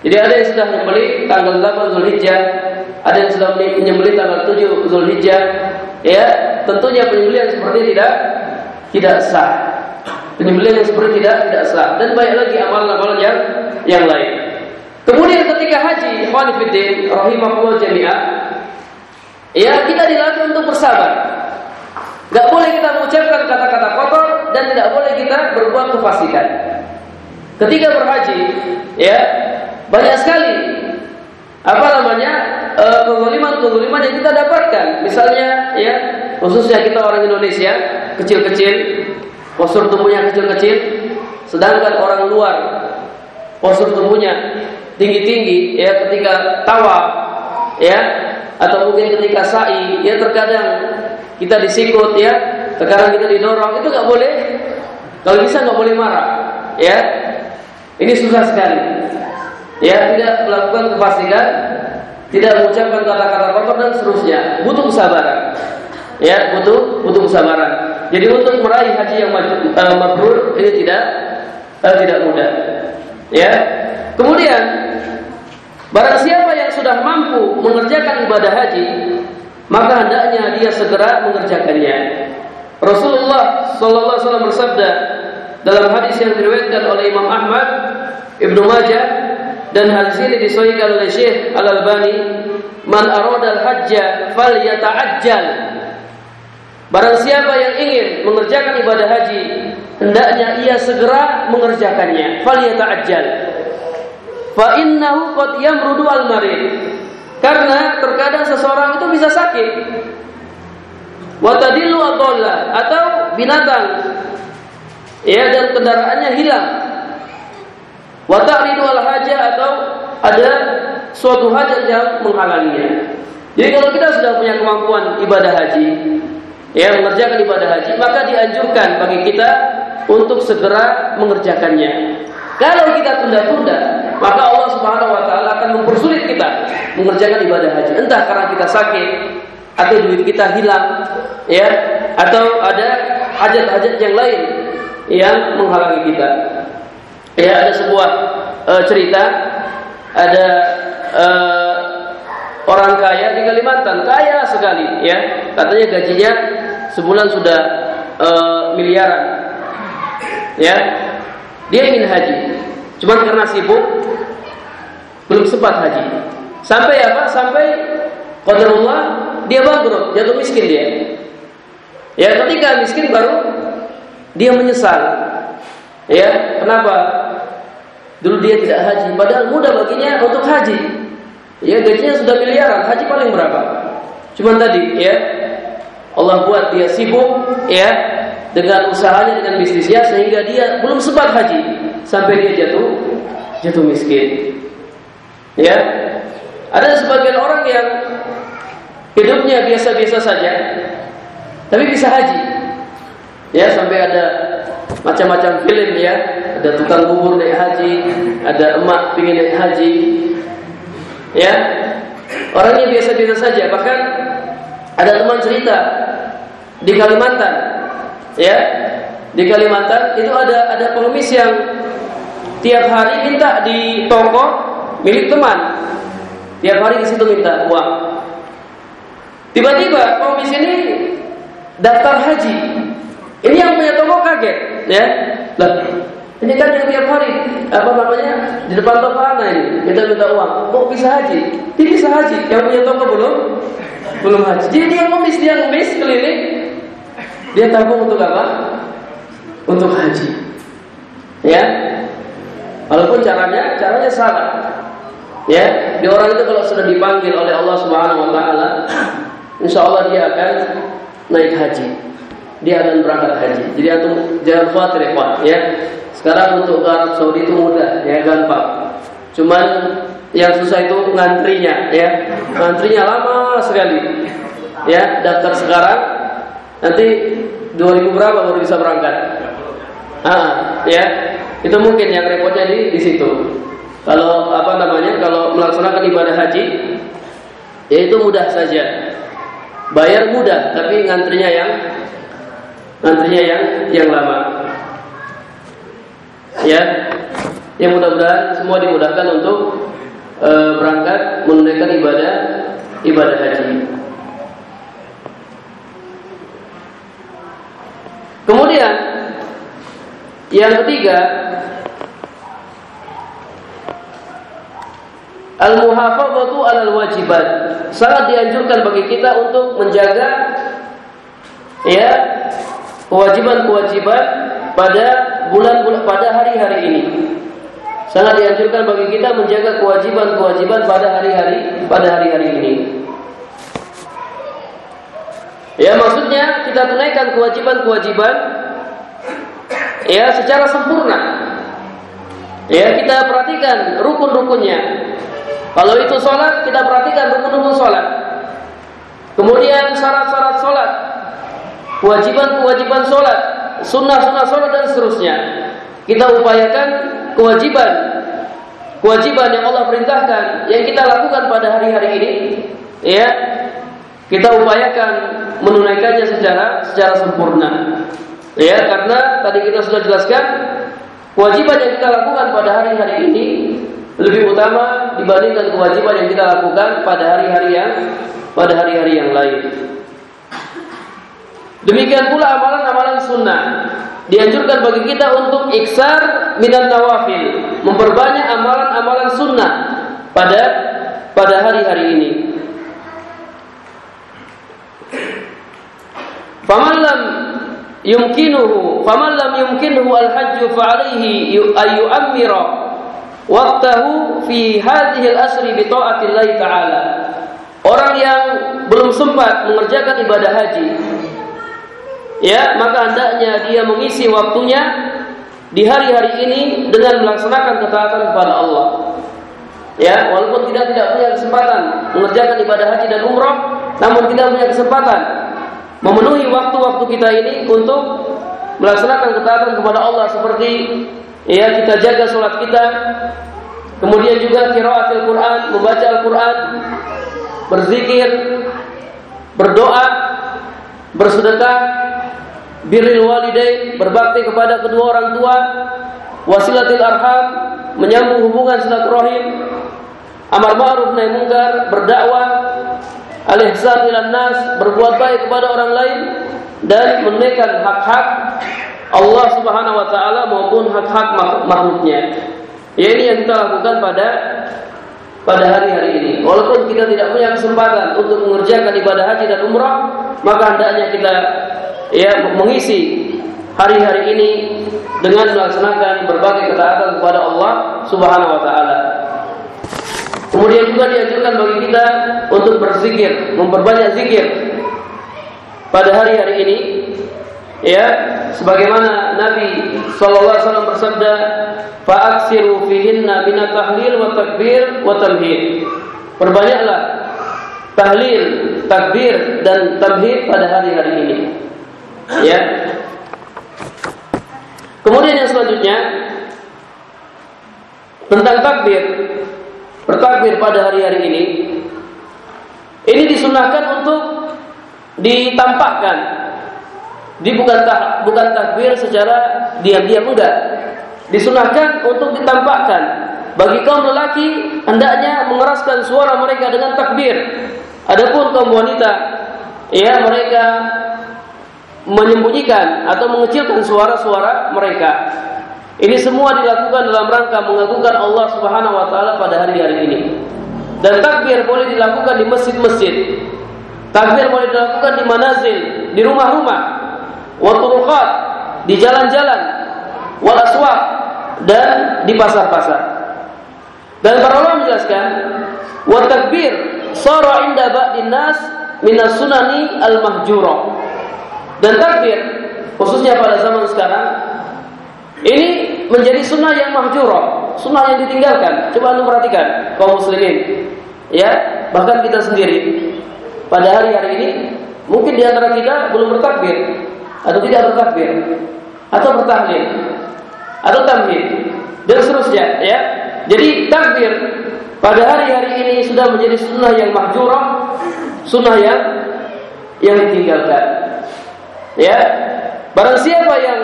Jadi ada yang sudah menyembelih tanggal 8 Zulhijjah, ada yang sudah menyembelih tanggal 7 Zulhijjah. Ya, tentunya penyembelihan seperti tidak tidak sah. Penyembelihan yang seperti tidak tidak sah dan banyak lagi amalan-amalan yang yang lain. Kemudian ketika haji, ikhwan fillah rahimahullah jami'ah, Ya kita dilatih untuk bersabar. Gak boleh kita mengucapkan kata-kata kotor dan tidak boleh kita berbuat kefasikan. Ketika berhaji, ya banyak sekali apa namanya eh, kezaliman-kezaliman yang kita dapatkan. Misalnya, ya khususnya kita orang Indonesia kecil-kecil, postur tubuhnya kecil-kecil, sedangkan orang luar postur tubuhnya tinggi-tinggi, ya ketika tawa, ya atau mungkin ketika sa'i ya terkadang kita disikut ya. Terkadang kita didorong. Itu nggak boleh. Kalau bisa nggak boleh marah ya. Ini susah sekali. Ya tidak melakukan kefasikan tidak mengucapkan kata-kata kotor dan seterusnya. Butuh kesabaran. Ya butuh butuh kesabaran. Jadi untuk meraih haji yang uh, mabrur ini tidak uh, tidak mudah. Ya. Kemudian Barang siapa yang sudah mampu mengerjakan ibadah haji, maka hendaknya dia segera mengerjakannya. Rasulullah sallallahu alaihi wasallam bersabda dalam hadis yang diriwayatkan oleh Imam Ahmad, Ibnu Majah dan hadis ini disahihkan oleh Syekh Al-Albani, "Man arada al-hajja falyata'ajjal." Barang siapa yang ingin mengerjakan ibadah haji, hendaknya ia segera mengerjakannya. Falyata'ajjal. Fa innahu qad yamrudu al-marid. Karena terkadang seseorang itu bisa sakit. Wa tadillu atau binatang ya dan kendaraannya hilang. Wa ta'ridu al-haja atau ada suatu hajat yang menghalanginya. Jadi kalau kita sudah punya kemampuan ibadah haji, ya mengerjakan ibadah haji, maka dianjurkan bagi kita untuk segera mengerjakannya. Kalau kita tunda-tunda, maka Allah Subhanahu wa taala akan mempersulit kita mengerjakan ibadah haji. Entah karena kita sakit atau duit kita hilang, ya, atau ada hajat-hajat yang lain yang menghalangi kita. Ya, ada sebuah uh, cerita ada uh, orang kaya di Kalimantan, kaya sekali, ya. Katanya gajinya sebulan sudah uh, miliaran. Ya. Dia ingin haji. Cuma karena sibuk belum sempat haji. Sampai apa? Sampai qadarullah dia bangkrut, jatuh miskin dia. Ya, ketika miskin baru dia menyesal. Ya, kenapa? Dulu dia tidak haji, padahal mudah baginya untuk haji. Ya, gajinya sudah miliaran, haji paling berapa? Cuma tadi, ya, Allah buat dia sibuk ya dengan usahanya dengan bisnisnya sehingga dia belum sempat haji sampai dia jatuh jatuh miskin. Ya. Ada sebagian orang yang hidupnya biasa-biasa saja tapi bisa haji. Ya, sampai ada macam-macam film ya, ada tukang bubur naik haji, ada emak pingin naik haji. Ya. Orangnya biasa-biasa saja, bahkan ada teman cerita di Kalimantan, ya, di Kalimantan itu ada ada pengemis yang tiap hari minta di toko milik teman, tiap hari di situ minta uang. Tiba-tiba pengemis ini daftar haji. Ini yang punya toko kaget, ya. Lah, ini kan yang tiap hari apa namanya di depan toko anak ini kita minta uang, kok bisa haji? Dia bisa haji, yang punya toko belum belum haji. Jadi dia ngemis, dia ngemis keliling. Dia tabung untuk apa? Untuk haji. Ya. Walaupun caranya caranya salah. Ya, di orang itu kalau sudah dipanggil oleh Allah Subhanahu wa taala, insya Allah dia akan naik haji. Dia akan berangkat haji. Jadi antum jangan khawatir ya, Pak, ya. Sekarang untuk ke Arab Saudi itu mudah, ya gampang. Cuman yang susah itu ngantrinya ya. Ngantrinya lama sekali. Ya, daftar sekarang nanti 2000 berapa baru bisa berangkat. Ah, ya. Itu mungkin yang repotnya di di situ. Kalau apa namanya? Kalau melaksanakan ibadah haji ya itu mudah saja. Bayar mudah, tapi ngantrinya yang ngantrinya yang yang lama. Ya. Yang mudah-mudahan semua dimudahkan untuk e, berangkat menunaikan ibadah ibadah haji. Kemudian yang ketiga Al-muhafazatu 'alal wajibat. Sangat dianjurkan bagi kita untuk menjaga ya kewajiban-kewajiban pada bulan-bulan pada hari-hari ini. Sangat dianjurkan bagi kita menjaga kewajiban-kewajiban pada hari-hari pada hari-hari ini. Ya maksudnya kita tunaikan kewajiban-kewajiban ya secara sempurna. Ya kita perhatikan rukun-rukunnya. Kalau itu sholat kita perhatikan rukun-rukun sholat. Kemudian syarat-syarat sholat, kewajiban-kewajiban sholat, sunnah-sunnah sholat dan seterusnya. Kita upayakan kewajiban kewajiban yang Allah perintahkan yang kita lakukan pada hari-hari ini ya kita upayakan menunaikannya secara secara sempurna ya karena tadi kita sudah jelaskan kewajiban yang kita lakukan pada hari-hari ini lebih utama dibandingkan kewajiban yang kita lakukan pada hari-hari yang pada hari-hari yang lain demikian pula amalan-amalan sunnah dianjurkan bagi kita untuk iksar minat nawafil, memperbanyak amalan-amalan sunnah pada pada hari-hari ini. Faman lam yumkinuhu faman lam yumkinuhu al-hajj fa alayhi ay yu'ammira waqtahu fi hadhihi al-asri bi ta'atillah ta'ala. Orang yang belum sempat mengerjakan ibadah haji ya maka hendaknya dia mengisi waktunya di hari-hari ini dengan melaksanakan ketaatan kepada Allah. Ya walaupun kita tidak punya kesempatan mengerjakan ibadah haji dan umrah namun kita punya kesempatan memenuhi waktu-waktu kita ini untuk melaksanakan ketaatan kepada Allah seperti ya kita jaga sholat kita kemudian juga kiraatil Quran membaca Al-Quran berzikir berdoa bersedekah birrul walidain berbakti kepada kedua orang tua wasilatil arham menyambung hubungan silaturahim amar ma'ruf nahi munkar berdakwah al-ihsan ila nas berbuat baik kepada orang lain dan menunaikan hak-hak Allah Subhanahu wa taala maupun hak-hak makhluknya. Ya ini yang kita lakukan pada pada hari-hari ini. Walaupun kita tidak punya kesempatan untuk mengerjakan ibadah haji dan umrah, maka hendaknya kita ya mengisi hari-hari ini dengan melaksanakan berbagai ketaatan kepada Allah Subhanahu wa taala. Kemudian juga dianjurkan bagi kita untuk berzikir, memperbanyak zikir pada hari-hari ini. Ya, sebagaimana Nabi sallallahu alaihi wasallam bersabda, "Fa'aksiru fihinna min tahlil wa takbir wa tamhid." Perbanyaklah tahlil, takbir dan tamhid pada hari-hari ini. Ya. Kemudian yang selanjutnya tentang takbir bertakbir pada hari-hari ini ini disunahkan untuk ditampakkan di bukan tak, bukan takbir secara diam-diam enggak. Disunahkan untuk ditampakkan bagi kaum lelaki hendaknya mengeraskan suara mereka dengan takbir. Adapun kaum wanita ya mereka menyembunyikan atau mengecilkan suara-suara mereka ini semua dilakukan dalam rangka mengagungkan Allah Subhanahu wa taala pada hari-hari ini. Dan takbir boleh dilakukan di masjid-masjid. Takbir boleh dilakukan di manazil, di rumah-rumah, wa turuqat, di jalan-jalan, wal aswaq dan di pasar-pasar. Dan para ulama menjelaskan, wa takbir sara inda ba'din nas minas sunani al-mahjurah. Dan takbir khususnya pada zaman sekarang ini menjadi sunnah yang mahjurah, sunnah yang ditinggalkan. Coba anda perhatikan kaum muslimin. Ya, bahkan kita sendiri pada hari-hari ini mungkin di antara kita belum bertakbir atau tidak bertakbir atau bertahlil atau tamhid dan seterusnya ya. Jadi takbir pada hari-hari ini sudah menjadi sunnah yang mahjurah, sunnah yang yang ditinggalkan. Ya, barang siapa yang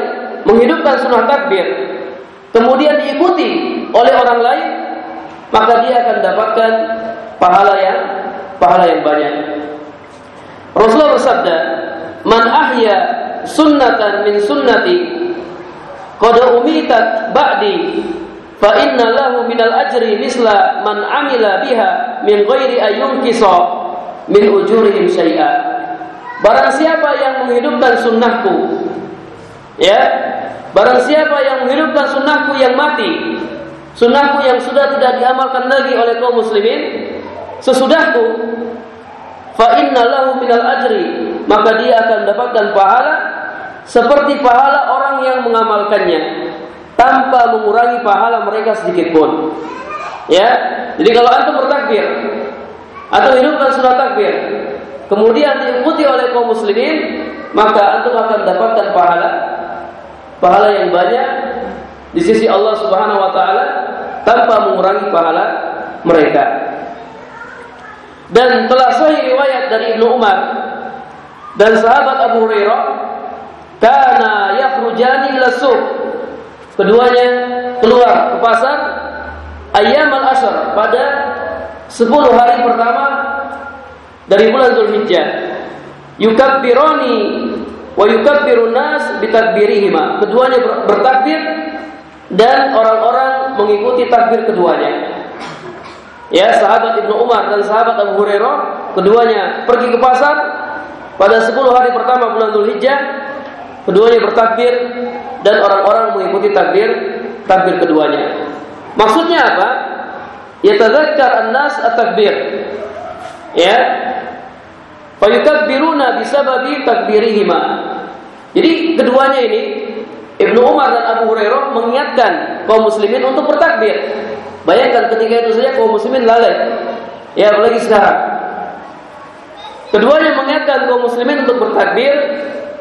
menghidupkan sunnah takbir kemudian diikuti oleh orang lain maka dia akan mendapatkan pahala yang pahala yang banyak. Rasulullah bersabda man ahya sunnatan min sunnati qad umitat ba'di fa inna lahu minal ajri misla man amila biha min ghairi ayyunkisa min ujurihim syai'a. Barang siapa yang menghidupkan sunnahku ya. Barang siapa yang menghidupkan sunnahku yang mati sunnahku yang sudah tidak diamalkan lagi oleh kaum muslimin sesudahku fa inna lahu minal ajri maka dia akan mendapatkan pahala seperti pahala orang yang mengamalkannya tanpa mengurangi pahala mereka sedikit pun. Ya. Jadi kalau antum bertakbir atau hidupkan sunnah takbir kemudian diikuti oleh kaum muslimin maka antum akan mendapatkan pahala pahala yang banyak di sisi Allah Subhanahu wa taala tanpa mengurangi pahala mereka. Dan telah sahih riwayat dari Ibnu Umar dan sahabat Abu Hurairah kana yakhrujani ila suq keduanya keluar ke pasar ayam al-ashr pada 10 hari pertama dari bulan Zulhijjah yukabbirani wa yukabbiru nas bitakbirihima. Keduanya bertakbir dan orang-orang mengikuti takbir keduanya. Ya, sahabat Ibnu Umar dan sahabat Abu Hurairah keduanya pergi ke pasar pada 10 hari pertama bulan Dzulhijjah keduanya bertakbir dan orang-orang mengikuti takbir takbir keduanya. Maksudnya apa? Yatadzakkar an-nas at-takbir. Ya. Fayukabbiruna bisababi takbirihima. Jadi keduanya ini Ibnu Umar dan Abu Hurairah mengingatkan kaum muslimin untuk bertakbir. Bayangkan ketika itu saja kaum muslimin lalai. Ya apalagi sekarang. Keduanya mengingatkan kaum muslimin untuk bertakbir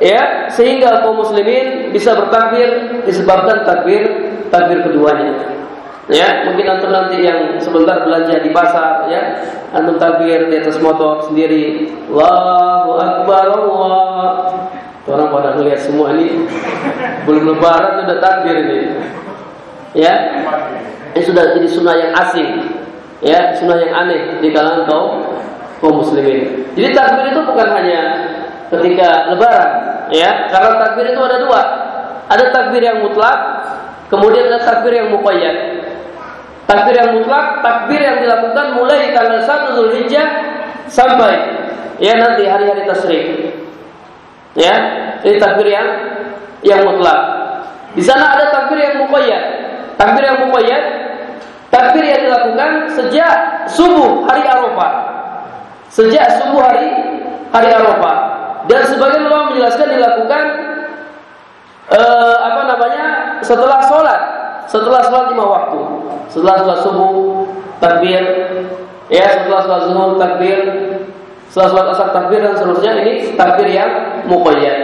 ya sehingga kaum muslimin bisa bertakbir disebabkan takbir takbir keduanya. Ya, mungkin antum nanti yang sebentar belanja di pasar ya, antum takbir di atas motor sendiri. Allahu akbar Allah. Orang pada melihat semua ini belum lebaran sudah takbir ini. Ya. Ini sudah jadi sunnah yang asing. Ya, sunnah yang aneh di kalangan kaum kaum muslimin. Jadi takbir itu bukan hanya ketika lebaran, ya. Karena takbir itu ada dua. Ada takbir yang mutlak, kemudian ada takbir yang muqayyad. Takbir yang mutlak, takbir yang dilakukan mulai tanggal 1 Zulhijjah sampai ya nanti hari-hari tasrik. Ya, ini takbir yang yang mutlak. Di sana ada takbir yang muqayyad. Takbir yang muqayyad takbir yang dilakukan sejak subuh hari Arafah. Sejak subuh hari hari Arafah. Dan sebagian ulama menjelaskan dilakukan uh, apa namanya setelah sholat setelah sholat lima waktu. Setelah sholat subuh takbir. Ya setelah sholat zuhur takbir. Setelah sholat asar takbir dan seterusnya. Ini takbir yang muqayyad.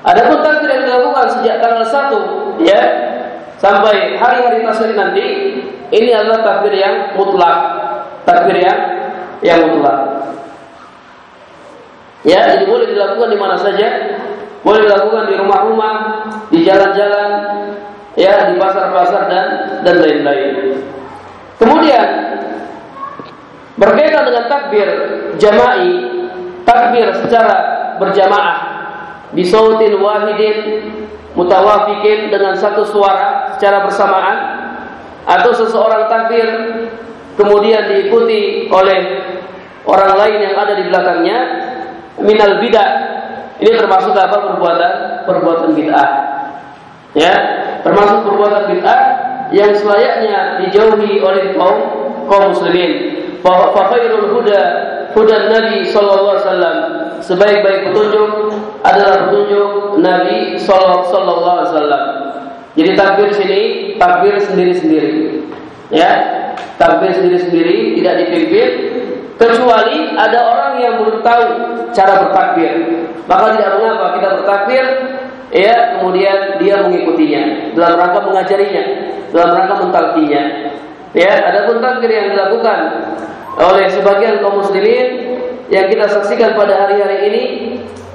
Adapun takbir yang dilakukan sejak tanggal 1 ya sampai hari-hari tasrik nanti ini adalah takbir yang mutlak. Takbir yang yang mutlak. Ya jadi boleh dilakukan di mana saja. Boleh dilakukan di rumah-rumah di jalan-jalan ya di pasar-pasar dan dan lain-lain. Kemudian berkaitan dengan takbir jama'i, takbir secara berjamaah di sautin wahidin mutawafikin dengan satu suara secara bersamaan atau seseorang takbir kemudian diikuti oleh orang lain yang ada di belakangnya minal bidah ini termasuk apa perbuatan perbuatan bid'ah ya termasuk perbuatan bid'ah yang selayaknya dijauhi oleh kaum kaum muslimin. Fa khairul huda huda Nabi sallallahu alaihi wasallam. Sebaik-baik petunjuk adalah petunjuk Nabi sallallahu alaihi wasallam. Jadi takbir sini takbir sendiri-sendiri. Ya, takbir sendiri-sendiri tidak dipimpin kecuali ada orang yang belum tahu cara bertakbir. Maka tidak mengapa kita bertakbir ya kemudian dia mengikutinya dalam rangka mengajarinya, dalam rangka mentalkinya. Ya, ada pun takbir yang dilakukan oleh sebagian kaum muslimin yang kita saksikan pada hari-hari ini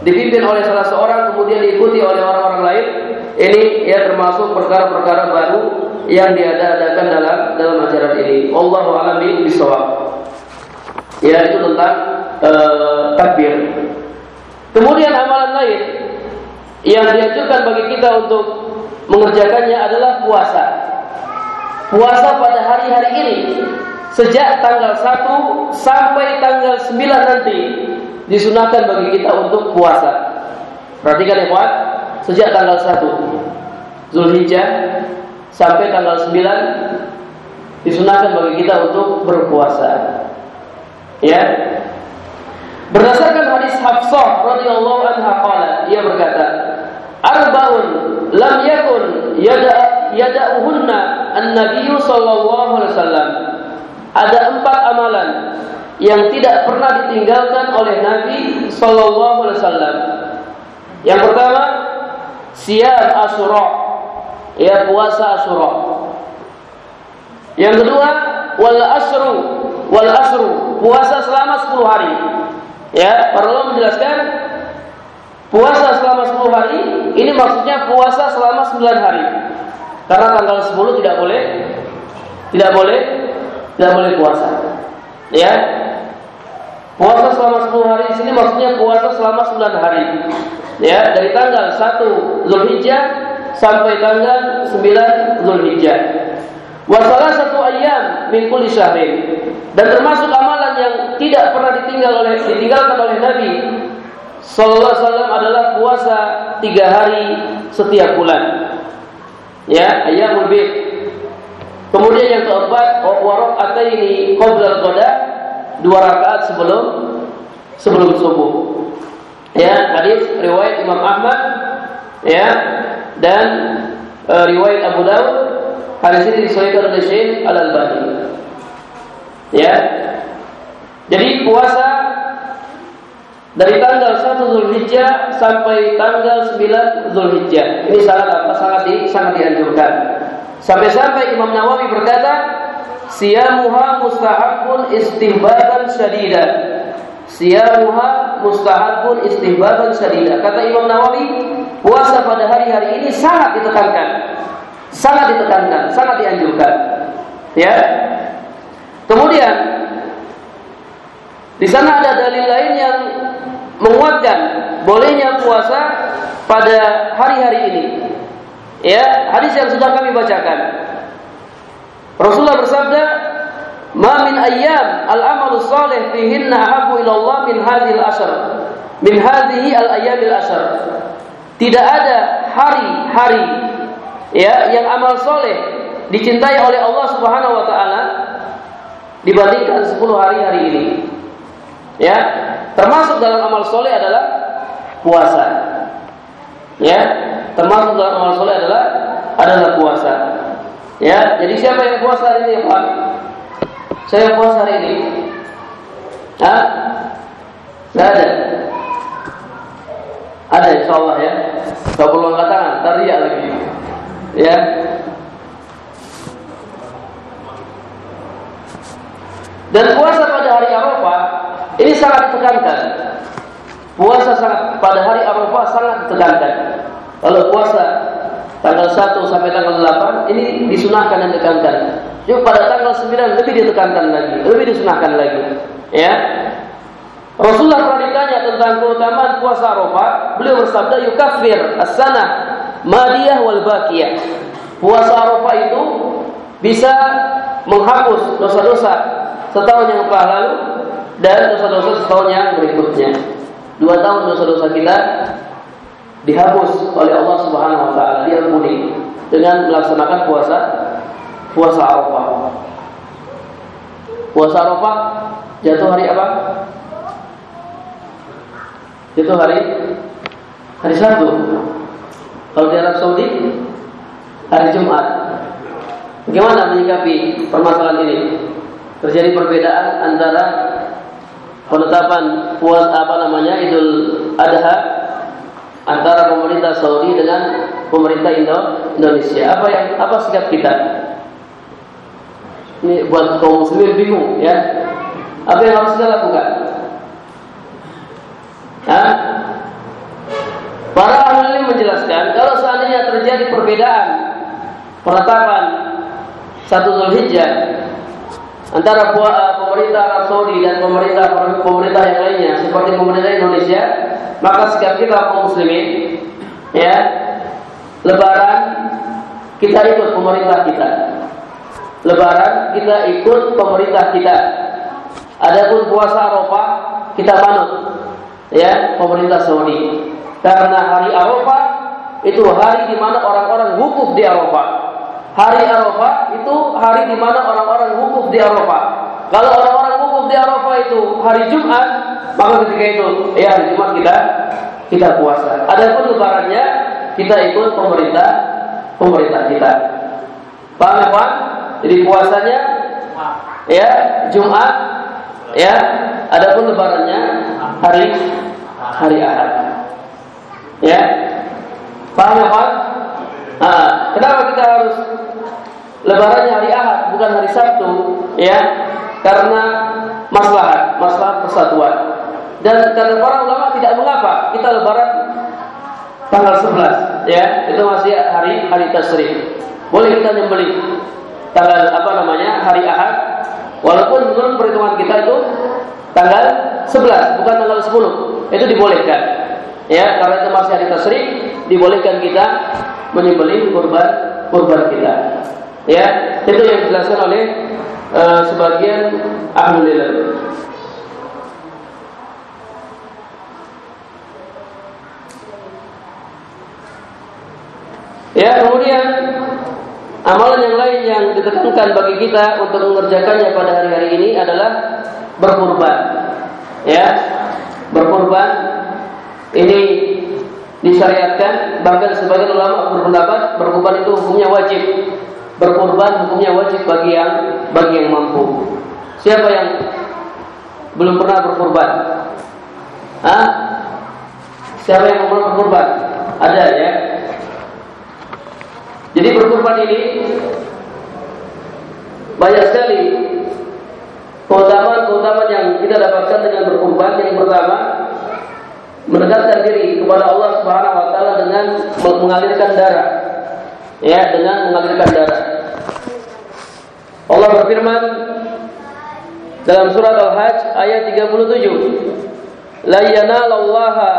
dipimpin oleh salah seorang kemudian diikuti oleh orang-orang lain ini ya termasuk perkara-perkara baru yang diada-adakan dalam dalam ajaran ini. Allahu a'lam bishawab. Ya itu tentang uh, takbir. Kemudian amalan lain yang dianjurkan bagi kita untuk mengerjakannya adalah puasa. Puasa pada hari-hari ini sejak tanggal 1 sampai tanggal 9 nanti disunahkan bagi kita untuk puasa. Perhatikan ya Pak, sejak tanggal 1 Zulhijjah sampai tanggal 9 disunahkan bagi kita untuk berpuasa. Ya, Berdasarkan hadis Hafsah radhiyallahu anha qala, dia berkata, "Arba'un lam yakun yada yada'uhunna an-nabiy sallallahu alaihi wasallam." Ada empat amalan yang tidak pernah ditinggalkan oleh Nabi sallallahu alaihi wasallam. Yang pertama, siam Asyura. Ya, puasa Asyura. Yang kedua, wal asru, wal asru, puasa selama 10 hari. Ya, para ulama menjelaskan puasa selama 10 hari ini maksudnya puasa selama 9 hari. Karena tanggal 10 tidak boleh tidak boleh tidak boleh puasa. Ya. Puasa selama 10 hari di sini maksudnya puasa selama 9 hari. Ya, dari tanggal 1 Zulhijjah sampai tanggal 9 Zulhijjah. Wasalah satu ayam min kulli Dan termasuk amalan yang tidak pernah ditinggal oleh ditinggalkan oleh Nabi Sallallahu Alaihi Wasallam adalah puasa tiga hari setiap bulan. Ya, ayamul bid. Kemudian yang keempat, warok ini qabla qada dua rakaat sebelum sebelum subuh. Ya, hadis riwayat Imam Ahmad ya dan e, riwayat Abu Dawud hadis ini disahihkan oleh Syekh Al Albani. Ya. Jadi puasa dari tanggal 1 Zulhijjah sampai tanggal 9 Zulhijjah. Ini sangat apa? Sangat di, sangat dianjurkan. Sampai-sampai Imam Nawawi berkata, "Siyamuha mustahabun istihbaban syadida." Siyamuha mustahabun istihbaban syadida. Kata Imam Nawawi, puasa pada hari-hari ini sangat ditekankan. Sangat ditekankan, sangat dianjurkan. Ya. Kemudian di sana ada dalil lain yang menguatkan bolehnya puasa pada hari-hari ini. Ya, hadis yang sudah kami bacakan. Rasulullah bersabda, "Ma min ayyam al-amalu salih fihinna ahabbu ila Allah min hadhil ashr." Min hadhihi al-ayyamil ashr. Tidak ada hari-hari ya yang amal soleh dicintai oleh Allah Subhanahu wa taala dibandingkan 10 hari-hari ini. Ya, termasuk dalam amal soleh adalah puasa. Ya, termasuk dalam amal soleh adalah adalah puasa. Ya, jadi siapa yang puasa hari ini, Pak? Saya puasa hari ini. Hah? Gak ada. Ada insya Allah ya. Gak perlu angkat tangan, tariak lagi. Ya, Dan puasa pada hari Arafah ini sangat ditekankan. Puasa sangat pada hari Arafah sangat ditekankan. Kalau puasa tanggal 1 sampai tanggal 8 ini disunahkan dan ditekankan. Juga pada tanggal 9 lebih ditekankan lagi, lebih disunahkan lagi. Ya. Rasulullah pernah ditanya tentang keutamaan puasa Arafah, beliau bersabda yukafir as-sana madiyah wal baqiyah. Puasa Arafah itu bisa menghapus dosa-dosa setahun yang telah lalu dan dosa-dosa setahun yang berikutnya. Dua tahun dosa-dosa kita dihapus oleh Allah Subhanahu wa taala, diampuni dengan melaksanakan puasa puasa Arafah. Puasa Arafah jatuh hari apa? Jatuh hari hari Sabtu. Kalau di Arab Saudi hari Jumat. Bagaimana menyikapi permasalahan ini? Terjadi perbedaan antara penetapan puas apa namanya Idul Adha antara pemerintah Saudi dengan pemerintah Indo Indonesia. Apa yang apa sikap kita? Ini buat kaum muslimin bingung ya. Apa yang harus kita lakukan? Hah? Para ahli menjelaskan kalau seandainya terjadi perbedaan penetapan satu Zulhijjah antara pemerintah Arab Saudi dan pemerintah pemerintah yang lainnya seperti pemerintah Indonesia maka sikap kita kaum muslimin ya lebaran kita ikut pemerintah kita. Lebaran kita ikut pemerintah kita. Adapun puasa Arafah kita manut ya pemerintah Saudi. Karena hari Arafah itu hari di mana orang-orang wukuf di Arafah Hari Arafah itu hari di mana orang-orang wukuf di Arafah. Kalau orang-orang wukuf di Arafah itu hari Jumat, maka ketika itu ya hari Jumat kita kita puasa. Adapun lebarannya kita ikut pemerintah pemerintah kita. Paham ya, Pak? Jadi puasanya ya Jumat ya. Adapun lebarannya hari hari Ahad. Ya. Paham ya, Pak? Nah, kenapa kita harus lebarannya hari Ahad bukan hari Sabtu ya. Karena maslahat maslahat persatuan. Dan kata para ulama tidak mengapa kita lebaran tanggal 11 ya. Itu masih hari hari tasrik boleh kita nyembelih tanggal apa namanya hari Ahad. Walaupun menurut perhitungan kita itu tanggal 11 bukan tanggal 10 itu dibolehkan ya. Karena itu masih hari tasrik dibolehkan kita menyembelih kurban kurban kita Ya, itu yang dijelaskan oleh uh, sebagian alhamdulillah. Ya, kemudian amalan yang lain yang ditekankan bagi kita untuk mengerjakannya pada hari-hari ini adalah berkurban. Ya, berkurban ini disyariatkan bahkan sebagian ulama berpendapat berkurban itu hukumnya wajib Berkurban hukumnya wajib bagi yang bagi yang mampu. Siapa yang belum pernah berkurban? Hah? Siapa yang belum pernah berkurban? Ada ya? Jadi berkurban ini banyak sekali keutamaan-keutamaan yang kita dapatkan dengan berkurban. Yang pertama, mendekatkan diri kepada Allah Subhanahu wa taala dengan mengalirkan darah. Ya, dengan mengalirkan darah. Allah berfirman dalam surat Al-Hajj ayat 37. La yanalallaha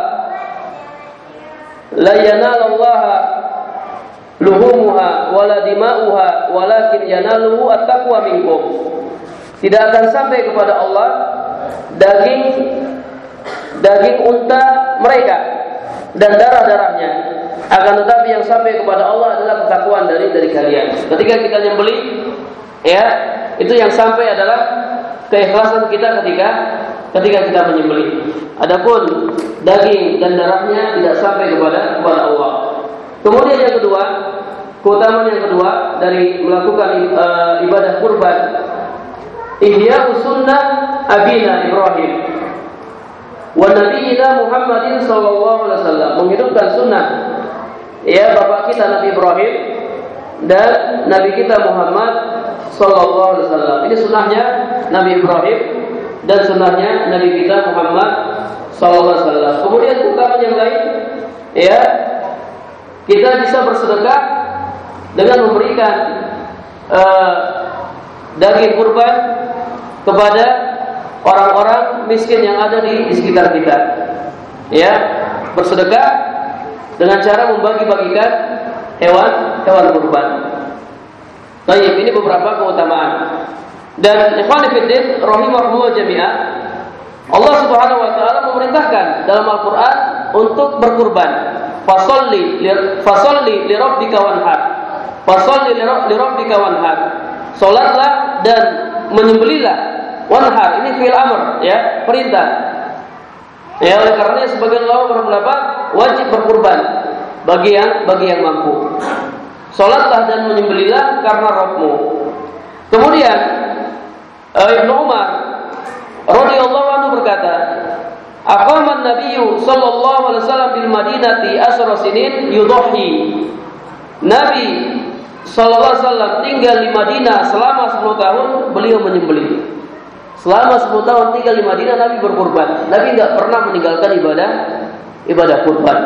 la yanalallaha luhumuha wala dima'uha walakin yanaluhu at-taqwa minkum. Tidak akan sampai kepada Allah daging daging unta mereka dan darah-darahnya. Akan tetapi yang sampai kepada Allah adalah ketakwaan dari dari kalian. Ketika kita nyembeli ya, itu yang sampai adalah keikhlasan kita ketika ketika kita menyembeli. Adapun daging dan darahnya tidak sampai kepada kepada Allah. Kemudian yang kedua, keutamaan yang kedua dari melakukan uh, ibadah kurban, ihya sunnah abina Ibrahim wa nabiyina Muhammadin sallallahu alaihi wasallam menghidupkan sunnah ya bapak kita Nabi Ibrahim dan Nabi kita Muhammad sallallahu alaihi wasallam. Ini sunnahnya Nabi Ibrahim dan sunnahnya Nabi kita Muhammad sallallahu alaihi wasallam. Kemudian keutamaan yang lain ya kita bisa bersedekah dengan memberikan uh, daging kurban kepada orang-orang miskin yang ada di, di sekitar kita. Ya, bersedekah dengan cara membagi-bagikan hewan hewan kurban. Baik, ini beberapa keutamaan. Dan ikhwan fillah rahimahullah jami'ah Allah Subhanahu wa taala memerintahkan dalam Al-Qur'an untuk berkurban. Fasolli fasolli li rabbika wanhar. Fasolli li rabbika wanhar. Salatlah dan menyembelihlah wanhar. Ini fi'il amr ya perintah ya oleh karenanya sebagian ulama berpendapat wajib berkurban bagi yang bagi yang mampu salatlah dan menyembelihlah karena rohmu kemudian uh, Ibnu Umar radhiyallahu anhu berkata Aqama an-nabiyyu sallallahu alaihi wasallam bil Madinati asra sinin yudhi. Nabi sallallahu alaihi wasallam tinggal di Madinah selama 10 tahun beliau menyembelih. Selama 10 tahun tinggal di Madinah Nabi berkurban. Nabi enggak pernah meninggalkan ibadah ibadah kurban.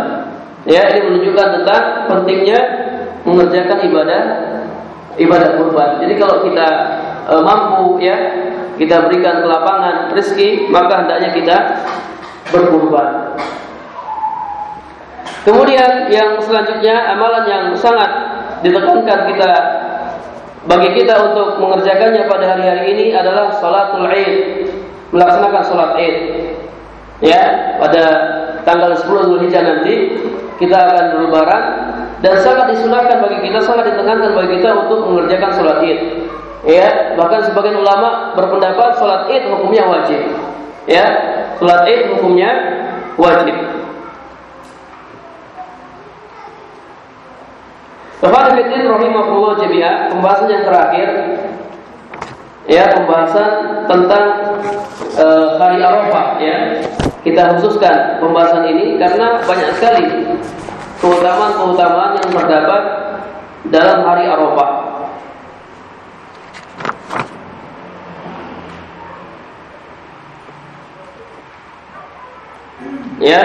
Ya, ini menunjukkan tentang pentingnya mengerjakan ibadah ibadah kurban. Jadi kalau kita e, mampu ya, kita berikan kelapangan rezeki, maka hendaknya kita berkurban. Kemudian yang selanjutnya amalan yang sangat ditekankan kita bagi kita untuk mengerjakannya pada hari-hari ini adalah salatul Id, melaksanakan salat Id. Ya, pada tanggal 10 Zulhijjah nanti kita akan berlebaran dan sangat disunahkan bagi kita, sangat ditekankan bagi kita untuk mengerjakan salat Id. Ya, bahkan sebagian ulama berpendapat salat Id hukumnya wajib. Ya, Salat Id hukumnya wajib. Bapak Fitin rahimahullah jami'ah Pembahasan yang terakhir Ya pembahasan tentang e, Hari Arafah ya Kita khususkan pembahasan ini Karena banyak sekali Keutamaan-keutamaan yang terdapat Dalam hari Arafah Ya.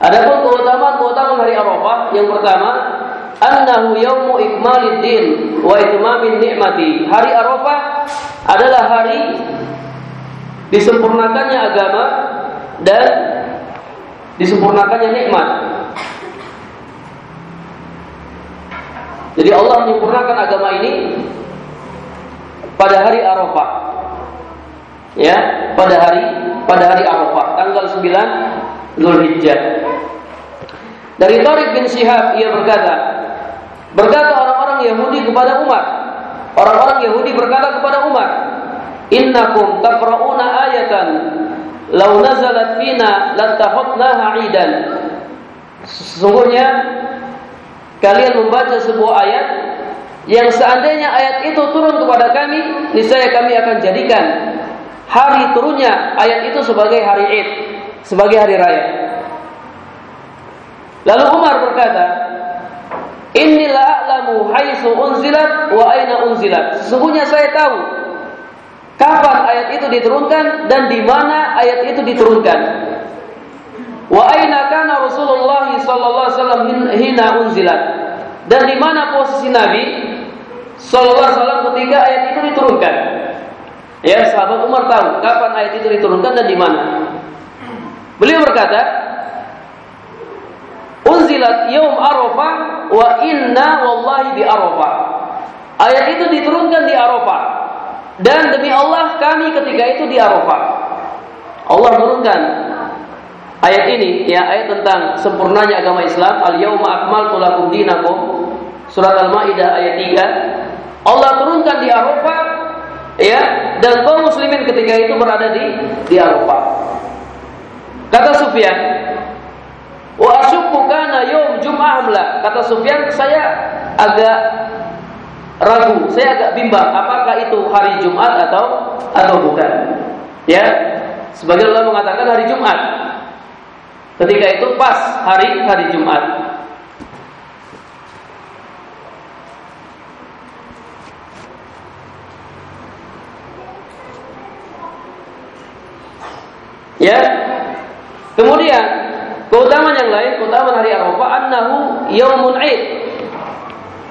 Adapun keutamaan-keutamaan hari Arafah yang pertama, annahu yaumu ikmaliddin wa itmamin ni'mati. Hari Arafah adalah hari disempurnakannya agama dan disempurnakannya nikmat. Jadi Allah menyempurnakan agama ini pada hari Arafah. Ya, pada hari pada hari Arafah tanggal 9 Zulhijjah. Dari Tariq bin Syihab ia berkata, Berkata orang-orang Yahudi kepada Umar. Orang-orang Yahudi berkata kepada Umar, "Innakum taqra'una ayatan law nazalat fina latakhadnaha 'idan." Sesungguhnya kalian membaca sebuah ayat yang seandainya ayat itu turun kepada kami, niscaya kami akan jadikan hari turunnya ayat itu sebagai hari Id, sebagai hari raya. Lalu Umar berkata, Inilah a'lamu haitsu unzilat wa aina unzilat. Sesungguhnya saya tahu kapan ayat itu diturunkan dan di mana ayat itu diturunkan. Wa aina kana Rasulullah sallallahu alaihi wasallam hina unzilat. Dan di mana posisi Nabi sallallahu alaihi wasallam ketika ayat itu diturunkan. Ya, sahabat Umar tahu kapan ayat itu diturunkan dan di mana. Beliau berkata, Unzilat yaum Arafah wa inna wallahi di Arafah. Ayat itu diturunkan di Arafah. Dan demi Allah kami ketika itu di Arafah. Allah turunkan ayat ini ya ayat tentang sempurnanya agama Islam al yauma akmaltu lakum dinakum surat al-maidah ayat 3 Allah turunkan di Arafah ya dan kaum muslimin ketika itu berada di di Arafah kata Sufyan Wa asyukku kana yom Jum'ah la. Kata Sufyan, saya agak ragu, saya agak bimbang apakah itu hari Jumat atau atau bukan. Ya. Sebagian Allah mengatakan hari Jumat. Ketika itu pas hari hari Jumat. Ya. Kemudian Keutamaan yang lain, keutamaan hari Arafah annahu yaumun Id.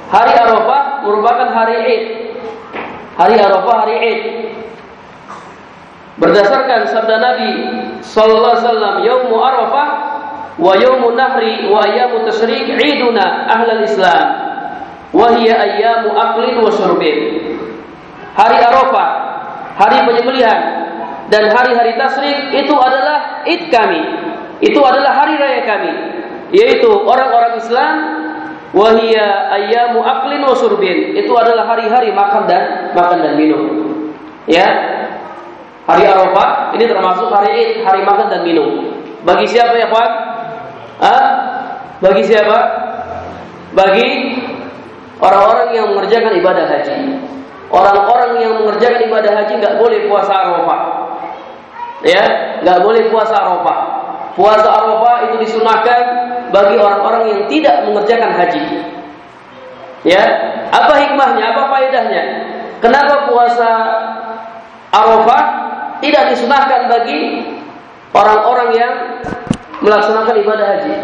Hari Arafah merupakan hari Id. Hari Arafah hari Id. Berdasarkan sabda Nabi sallallahu alaihi wasallam, "Yaumu Arafah wa yaumun nahri wa ayyamu tasyrik iduna ahlal Islam." Wa hiya ayyamu aqlin wa syurbin. Hari Arafah, hari penyembelihan dan hari-hari tasyrik itu adalah Id kami itu adalah hari raya kami yaitu orang-orang Islam wahia ayyamu aklin wa surbin. Itu adalah hari-hari makan dan makan dan minum. Ya. Hari Arafah ini termasuk hari Id hari makan dan minum. Bagi siapa ya Pak? Ah bagi siapa? Bagi orang-orang yang mengerjakan ibadah haji. Orang-orang yang mengerjakan ibadah haji nggak boleh puasa Arafah. Ya nggak boleh puasa Arafah Puasa Arafah itu disunahkan bagi orang-orang yang tidak mengerjakan haji. Ya, apa hikmahnya? Apa faedahnya? Kenapa puasa Arafah tidak disunahkan bagi orang-orang yang melaksanakan ibadah haji?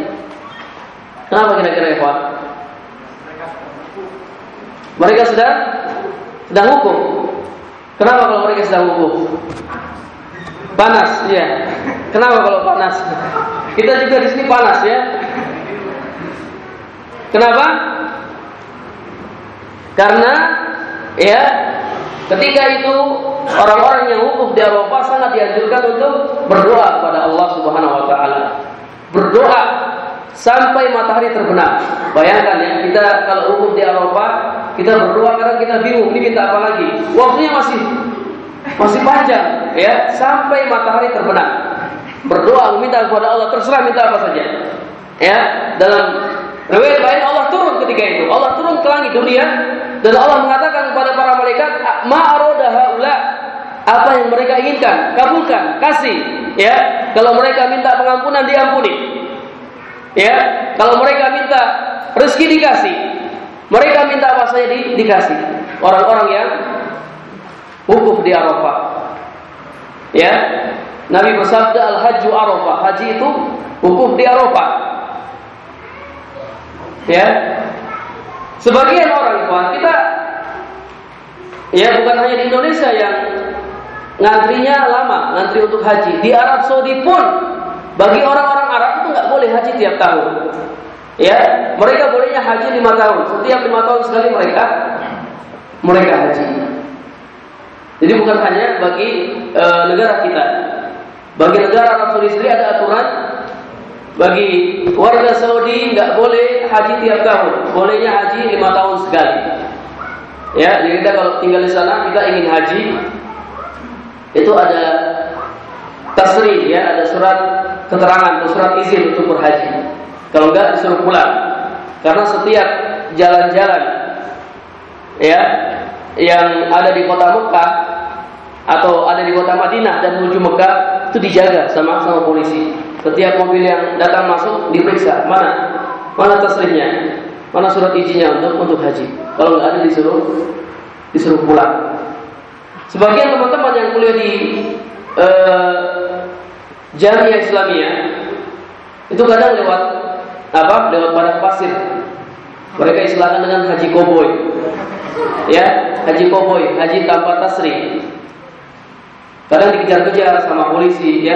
Kenapa kira-kira Pak? Mereka sedang sedang hukum. Kenapa kalau mereka sedang hukum? Panas, ya. Kenapa kalau panas? Kita juga di sini panas ya. Kenapa? Karena ya ketika itu orang-orang yang wukuf di Eropa sangat dianjurkan untuk berdoa kepada Allah Subhanahu wa taala. Berdoa sampai matahari terbenam. Bayangkan ya, kita kalau wukuf di Eropa, kita berdoa karena kita bingung ini minta apa lagi. Waktunya masih masih panjang ya sampai matahari terbenam berdoa meminta kepada Allah terserah minta apa saja. Ya dalam riwayat lain Allah turun ketika itu. Allah turun ke langit dunia dan Allah mengatakan kepada para malaikat ma'aroda haula? Apa yang mereka inginkan? Kabulkan kasih. Ya kalau mereka minta pengampunan diampuni. Ya kalau mereka minta rezeki dikasih. Mereka minta apa saja di, dikasih. Orang-orang yang wukuf di Arafah. Ya, Nabi bersabda al-hajju Arafah. Haji itu wukuf di Arafah. Ya. Sebagian orang itu kita ya bukan hanya di Indonesia yang ngantrinya lama, ngantri untuk haji. Di Arab Saudi pun bagi orang-orang Arab itu nggak boleh haji tiap tahun. Ya, mereka bolehnya haji lima tahun. Setiap lima tahun sekali mereka mereka haji. Jadi bukan hanya bagi e, negara kita. Bagi negara Arab sendiri ada aturan bagi warga Saudi nggak boleh haji tiap tahun, bolehnya haji lima tahun sekali. Ya, jadi kita kalau tinggal di sana kita ingin haji, itu ada tasri ya, ada surat keterangan atau surat izin untuk berhaji. Kalau enggak disuruh pulang. Karena setiap jalan-jalan ya yang ada di kota Mekah atau ada di kota Madinah dan menuju Mekah itu dijaga sama sama polisi. Setiap mobil yang datang masuk diperiksa mana mana tasrihnya, mana surat izinnya untuk untuk haji. Kalau nggak ada disuruh disuruh pulang. Sebagian teman-teman yang kuliah di uh, Jamiah Islamiyah itu kadang lewat apa? Lewat padang pasir. Mereka istilahkan dengan haji koboi. Ya, haji koboi, haji tanpa tasri. Kadang dikejar-kejar sama polisi, ya.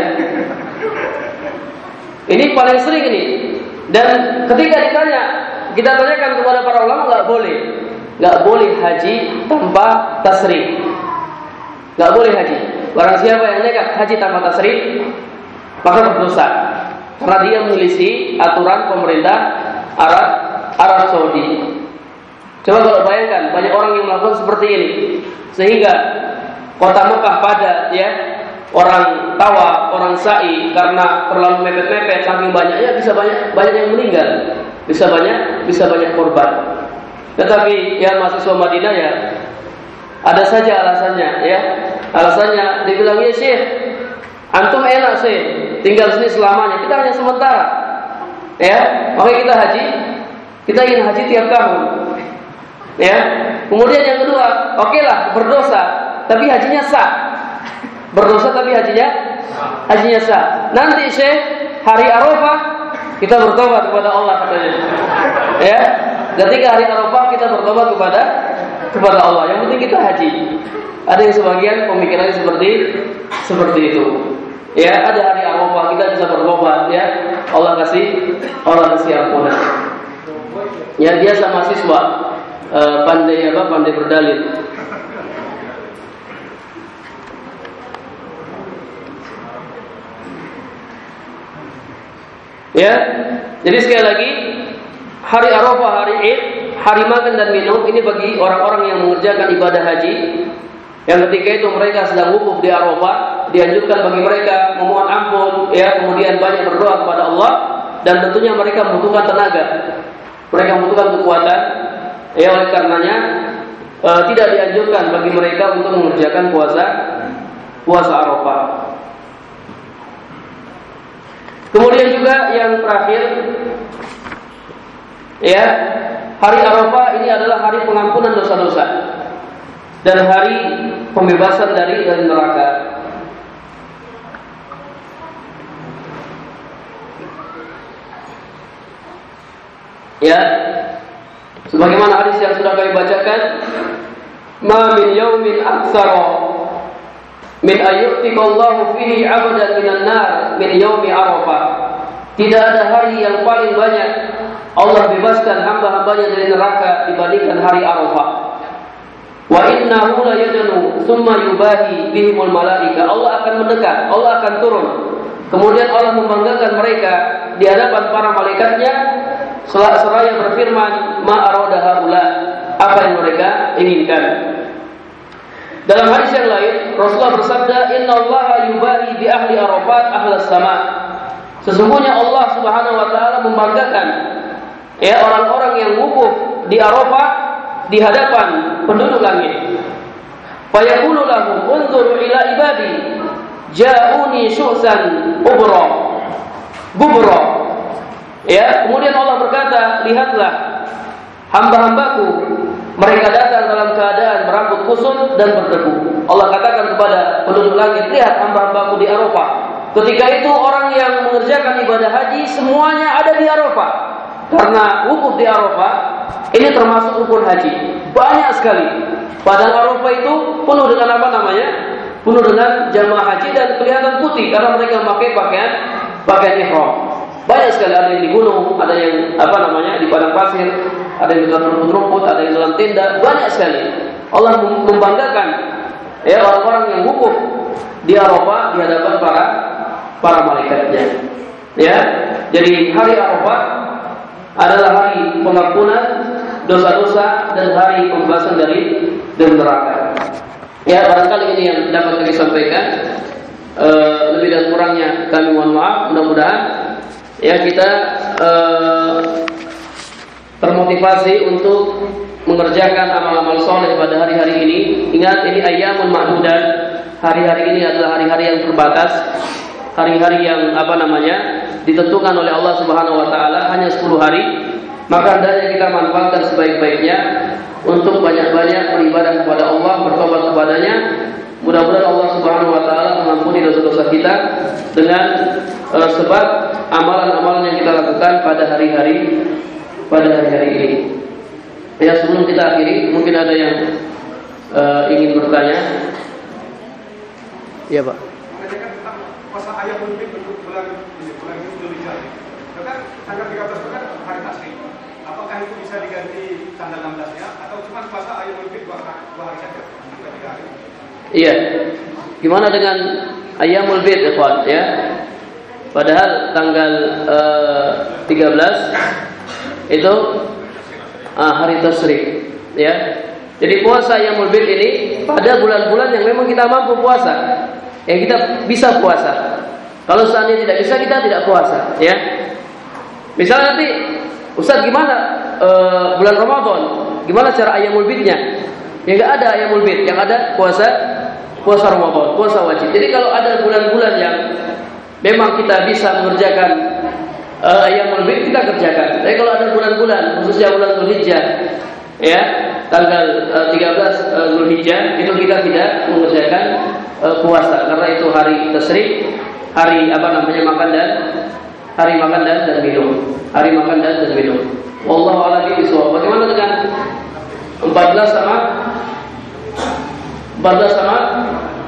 Ini paling sering ini. Dan ketika ditanya, kita tanyakan kepada para ulama nggak boleh, nggak boleh haji tanpa tasri, nggak boleh haji. Barang siapa yang nekat haji tanpa tasri, maka berdosa karena dia menyelisih aturan pemerintah Arab Arab Saudi. Coba kalau bayangkan banyak orang yang melakukan seperti ini, sehingga kota Mekah padat ya orang tawa, orang sa'i karena terlalu mepet-mepet saking banyaknya bisa banyak banyak yang meninggal, bisa banyak bisa banyak korban. Tetapi ya mahasiswa Madinah ya ada saja alasannya ya. Alasannya dibilang ya Syekh, antum enak sih tinggal sini selamanya. Kita hanya sementara. Ya, makanya kita haji. Kita ingin haji tiap tahun. Ya. Kemudian yang kedua, oke lah berdosa, tapi hajinya sah. Berdosa tapi hajinya hajinya sah. Nanti Syekh hari Arafah kita bertobat kepada Allah katanya. Ya. Ketika hari Arafah kita bertobat kepada kepada Allah. Yang penting kita haji. Ada yang sebagian pemikirannya seperti seperti itu. Ya, ada hari Arafah kita bisa bertobat ya. Allah kasih Allah kasih ampunan. Ya, biasa mahasiswa uh, pandai apa? Pandai berdalil. Ya, jadi sekali lagi hari Arafah, hari Id, hari makan dan minum ini bagi orang-orang yang mengerjakan ibadah haji. Yang ketika itu mereka sedang wukuf di Arafah, dianjurkan bagi mereka memohon ampun, ya, kemudian banyak berdoa kepada Allah dan tentunya mereka membutuhkan tenaga. Mereka membutuhkan kekuatan. Ya, oleh karenanya e, tidak dianjurkan bagi mereka untuk mengerjakan puasa puasa Arafah. Kemudian juga yang terakhir ya, hari Arafah ini adalah hari pengampunan dosa-dosa dan hari pembebasan dari dari neraka. Ya, sebagaimana hadis yang sudah kami bacakan, "Ma min yaumin aktsara min ayyuhtikallahu fihi abadan minan nar min yaumi arafah. Tidak ada hari yang paling banyak Allah bebaskan hamba-hambanya dari neraka dibandingkan hari Arafah. Wa innahu la yadnu thumma yubahi bihimul malaika. Allah akan mendekat, Allah akan turun. Kemudian Allah membanggakan mereka di hadapan para malaikatnya seraya berfirman, "Ma arada haula." Apa yang mereka inginkan. Dalam hadis yang lain, Rasulullah bersabda, "Inna Allah yubahi bi ahli Arafat ahlas sama." Sesungguhnya Allah Subhanahu wa taala membanggakan ya orang-orang yang wukuf di Arafah di hadapan penduduk langit. Fayaqulu lahum unzuru ila ibadi ja'uni syu'san ubra. Gubra. Ya, kemudian Allah berkata, "Lihatlah hamba-hambaku mereka datang dalam keadaan berambut kusut dan berdebu. Allah katakan kepada penduduk langit, lihat hamba-hambaku di Arafah. Ketika itu orang yang mengerjakan ibadah haji semuanya ada di Arafah. Karena wukuf di Arafah ini termasuk rukun haji. Banyak sekali. Padahal Arafah itu penuh dengan apa namanya? Penuh dengan jamaah haji dan kelihatan putih karena mereka memakai pakaian pakaian ihram. Banyak sekali ada yang di gunung, ada yang apa namanya di padang pasir, ada yang di dalam rumput-rumput, ada yang dalam tenda, banyak sekali. Allah membanggakan ya orang-orang yang wukuf di Arafah di hadapan para para malaikatnya. Ya, jadi hari Arafah adalah hari pengampunan dosa-dosa dan hari pembebasan dari dari neraka. Ya, barangkali ini yang dapat kami sampaikan. E, lebih dan kurangnya kami mohon maaf. Mudah-mudahan ya kita e, termotivasi untuk mengerjakan amal-amal soleh pada hari-hari ini. Ingat ini ayyamun ma'dudat. Hari-hari ini adalah hari-hari yang terbatas. Hari-hari yang apa namanya? ditentukan oleh Allah Subhanahu wa taala hanya 10 hari, maka hendaknya kita manfaatkan sebaik-baiknya untuk banyak-banyak beribadah kepada Allah, bertobat kepadanya. Mudah-mudahan Allah Subhanahu wa taala mengampuni dosa-dosa kita dengan uh, sebab amalan-amalan yang kita lakukan pada hari-hari pada hari-hari ini. Ya sebelum kita akhiri, mungkin ada yang uh, ingin bertanya. Ya Pak. Puasa ayat untuk bulan bulan kan tanggal 13 itu kan hari tasrik. Apakah itu bisa diganti tanggal 16-nya atau cuma puasa ayat lebih dua, dua hari saja? Iya. Gimana dengan ayamul bid ikhwan ya? Padahal tanggal uh, eh, 13 itu uh, hari tasrik ya. Jadi puasa ayamul bid ini pada bulan-bulan yang memang kita mampu puasa. Yang kita bisa puasa. Kalau seandainya tidak bisa kita tidak puasa, ya. Misalnya nanti Ustaz gimana e, bulan Ramadan? Gimana cara ayamul bidnya? Ya nggak ada ayamul bid, yang ada puasa puasa Ramadan, puasa wajib. Jadi kalau ada bulan-bulan yang memang kita bisa mengerjakan e, ayamul bid kita kerjakan. Tapi kalau ada bulan-bulan khususnya bulan Zulhijjah ya tanggal e, 13 e, Zulhijjah itu kita tidak mengerjakan e, puasa karena itu hari tasrik, hari apa namanya makan dan hari makan dan, dan minum. Hari makan dan, dan minum. Allah a'lam bishawab. Bagaimana dengan 14 sama 14 sama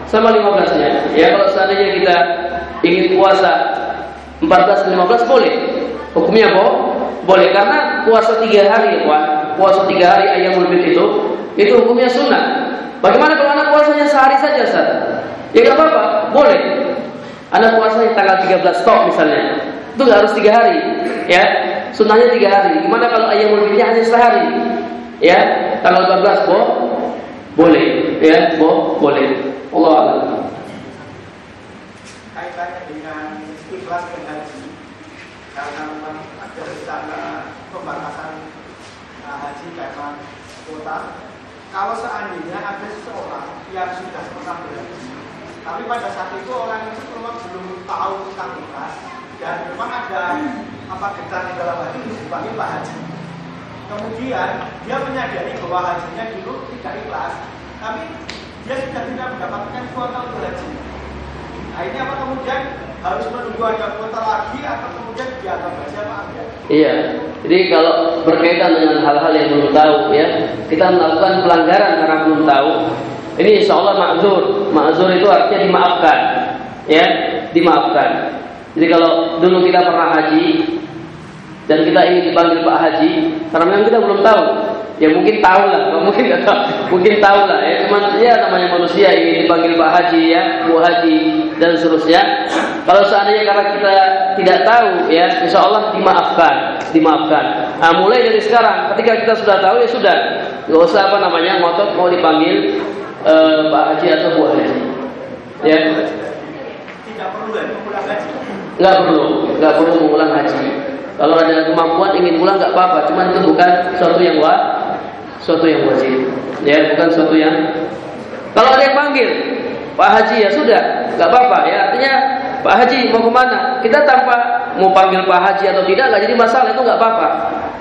sama 15-nya. Ya kalau seandainya kita ingin puasa 14 dan 15 boleh. Hukumnya apa? Boleh karena puasa tiga hari ya Puan. Puasa tiga hari ayam ulbit itu itu hukumnya sunnah. Bagaimana kalau anak puasanya sehari saja Ustaz? Ya nggak apa-apa, boleh. Anak puasanya tanggal 13 stok misalnya itu nggak harus tiga hari, ya. Sunnahnya tiga hari. Gimana kalau ayam mulkitnya hanya sehari? Ya, tanggal 14 bo, boleh, ya, bo, boleh. Allah Allah. Kaitannya dengan ikhlas dan haji, karena memang ada rencana pembatasan uh, haji karena kota. Kalau seandainya ada seseorang yang sudah pernah berhaji, tapi pada saat itu orang itu memang belum tahu tentang ikhlas, dan memang ada apa di dalam hati dipanggil Pak Haji. Kemudian dia menyadari bahwa hajinya dulu tidak ikhlas, tapi dia sudah tidak mendapatkan kuota untuk haji. Nah ini apa kemudian harus menunggu ada kuota lagi atau kemudian dianggap saja apa enggak? Iya, jadi kalau berkaitan dengan hal-hal yang belum tahu ya, kita melakukan pelanggaran karena belum tahu. Ini insya Allah ma'zur. Ma'zur itu artinya dimaafkan. Ya, dimaafkan. Jadi kalau dulu kita pernah haji dan kita ingin dipanggil Pak Haji, karena memang kita belum tahu. Ya mungkin tahu lah, mungkin nggak tahu, mungkin tahu lah. Ya cuman ya namanya manusia ingin dipanggil Pak Haji ya, Bu Haji dan seterusnya. Kalau seandainya karena kita tidak tahu ya, Insya Allah dimaafkan, dimaafkan. Nah, mulai dari sekarang, ketika kita sudah tahu ya sudah, nggak usah apa namanya ngotot mau dipanggil uh, Pak Haji atau Bu Haji. Ya. Tidak perlu ya, haji. Nggak perlu, nggak perlu mengulang haji. Kalau ada kemampuan ingin pulang nggak apa-apa, cuman itu bukan suatu yang wa, suatu yang wajib. Ya, bukan suatu yang. Kalau ada yang panggil Pak Haji ya sudah, nggak apa-apa. Ya artinya Pak Haji mau ke mana? Kita tanpa mau panggil Pak Haji atau tidak nggak jadi masalah itu nggak apa-apa.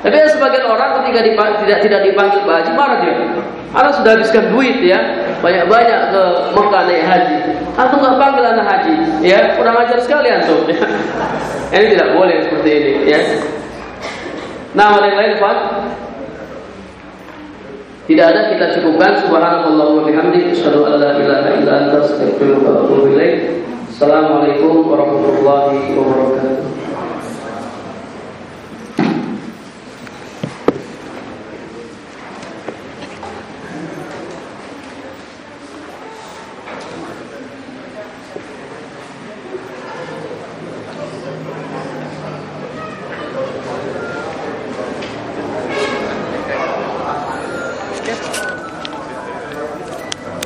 Tapi ada sebagian orang ketika dipanggil, tidak tidak dipanggil Pak Haji marah dia. Anak sudah habiskan duit ya, banyak-banyak ke Mekah naik haji. Antum nggak panggil anak haji, ya kurang ajar sekali antum. Ya. ini tidak boleh seperti ini, ya. Nah, yang lain, Pak? Tidak ada kita cukupkan subhanallah wa bihamdi asyhadu an la ilaha illa anta astaghfiruka wa atubu ilaik. Assalamualaikum warahmatullahi wabarakatuh.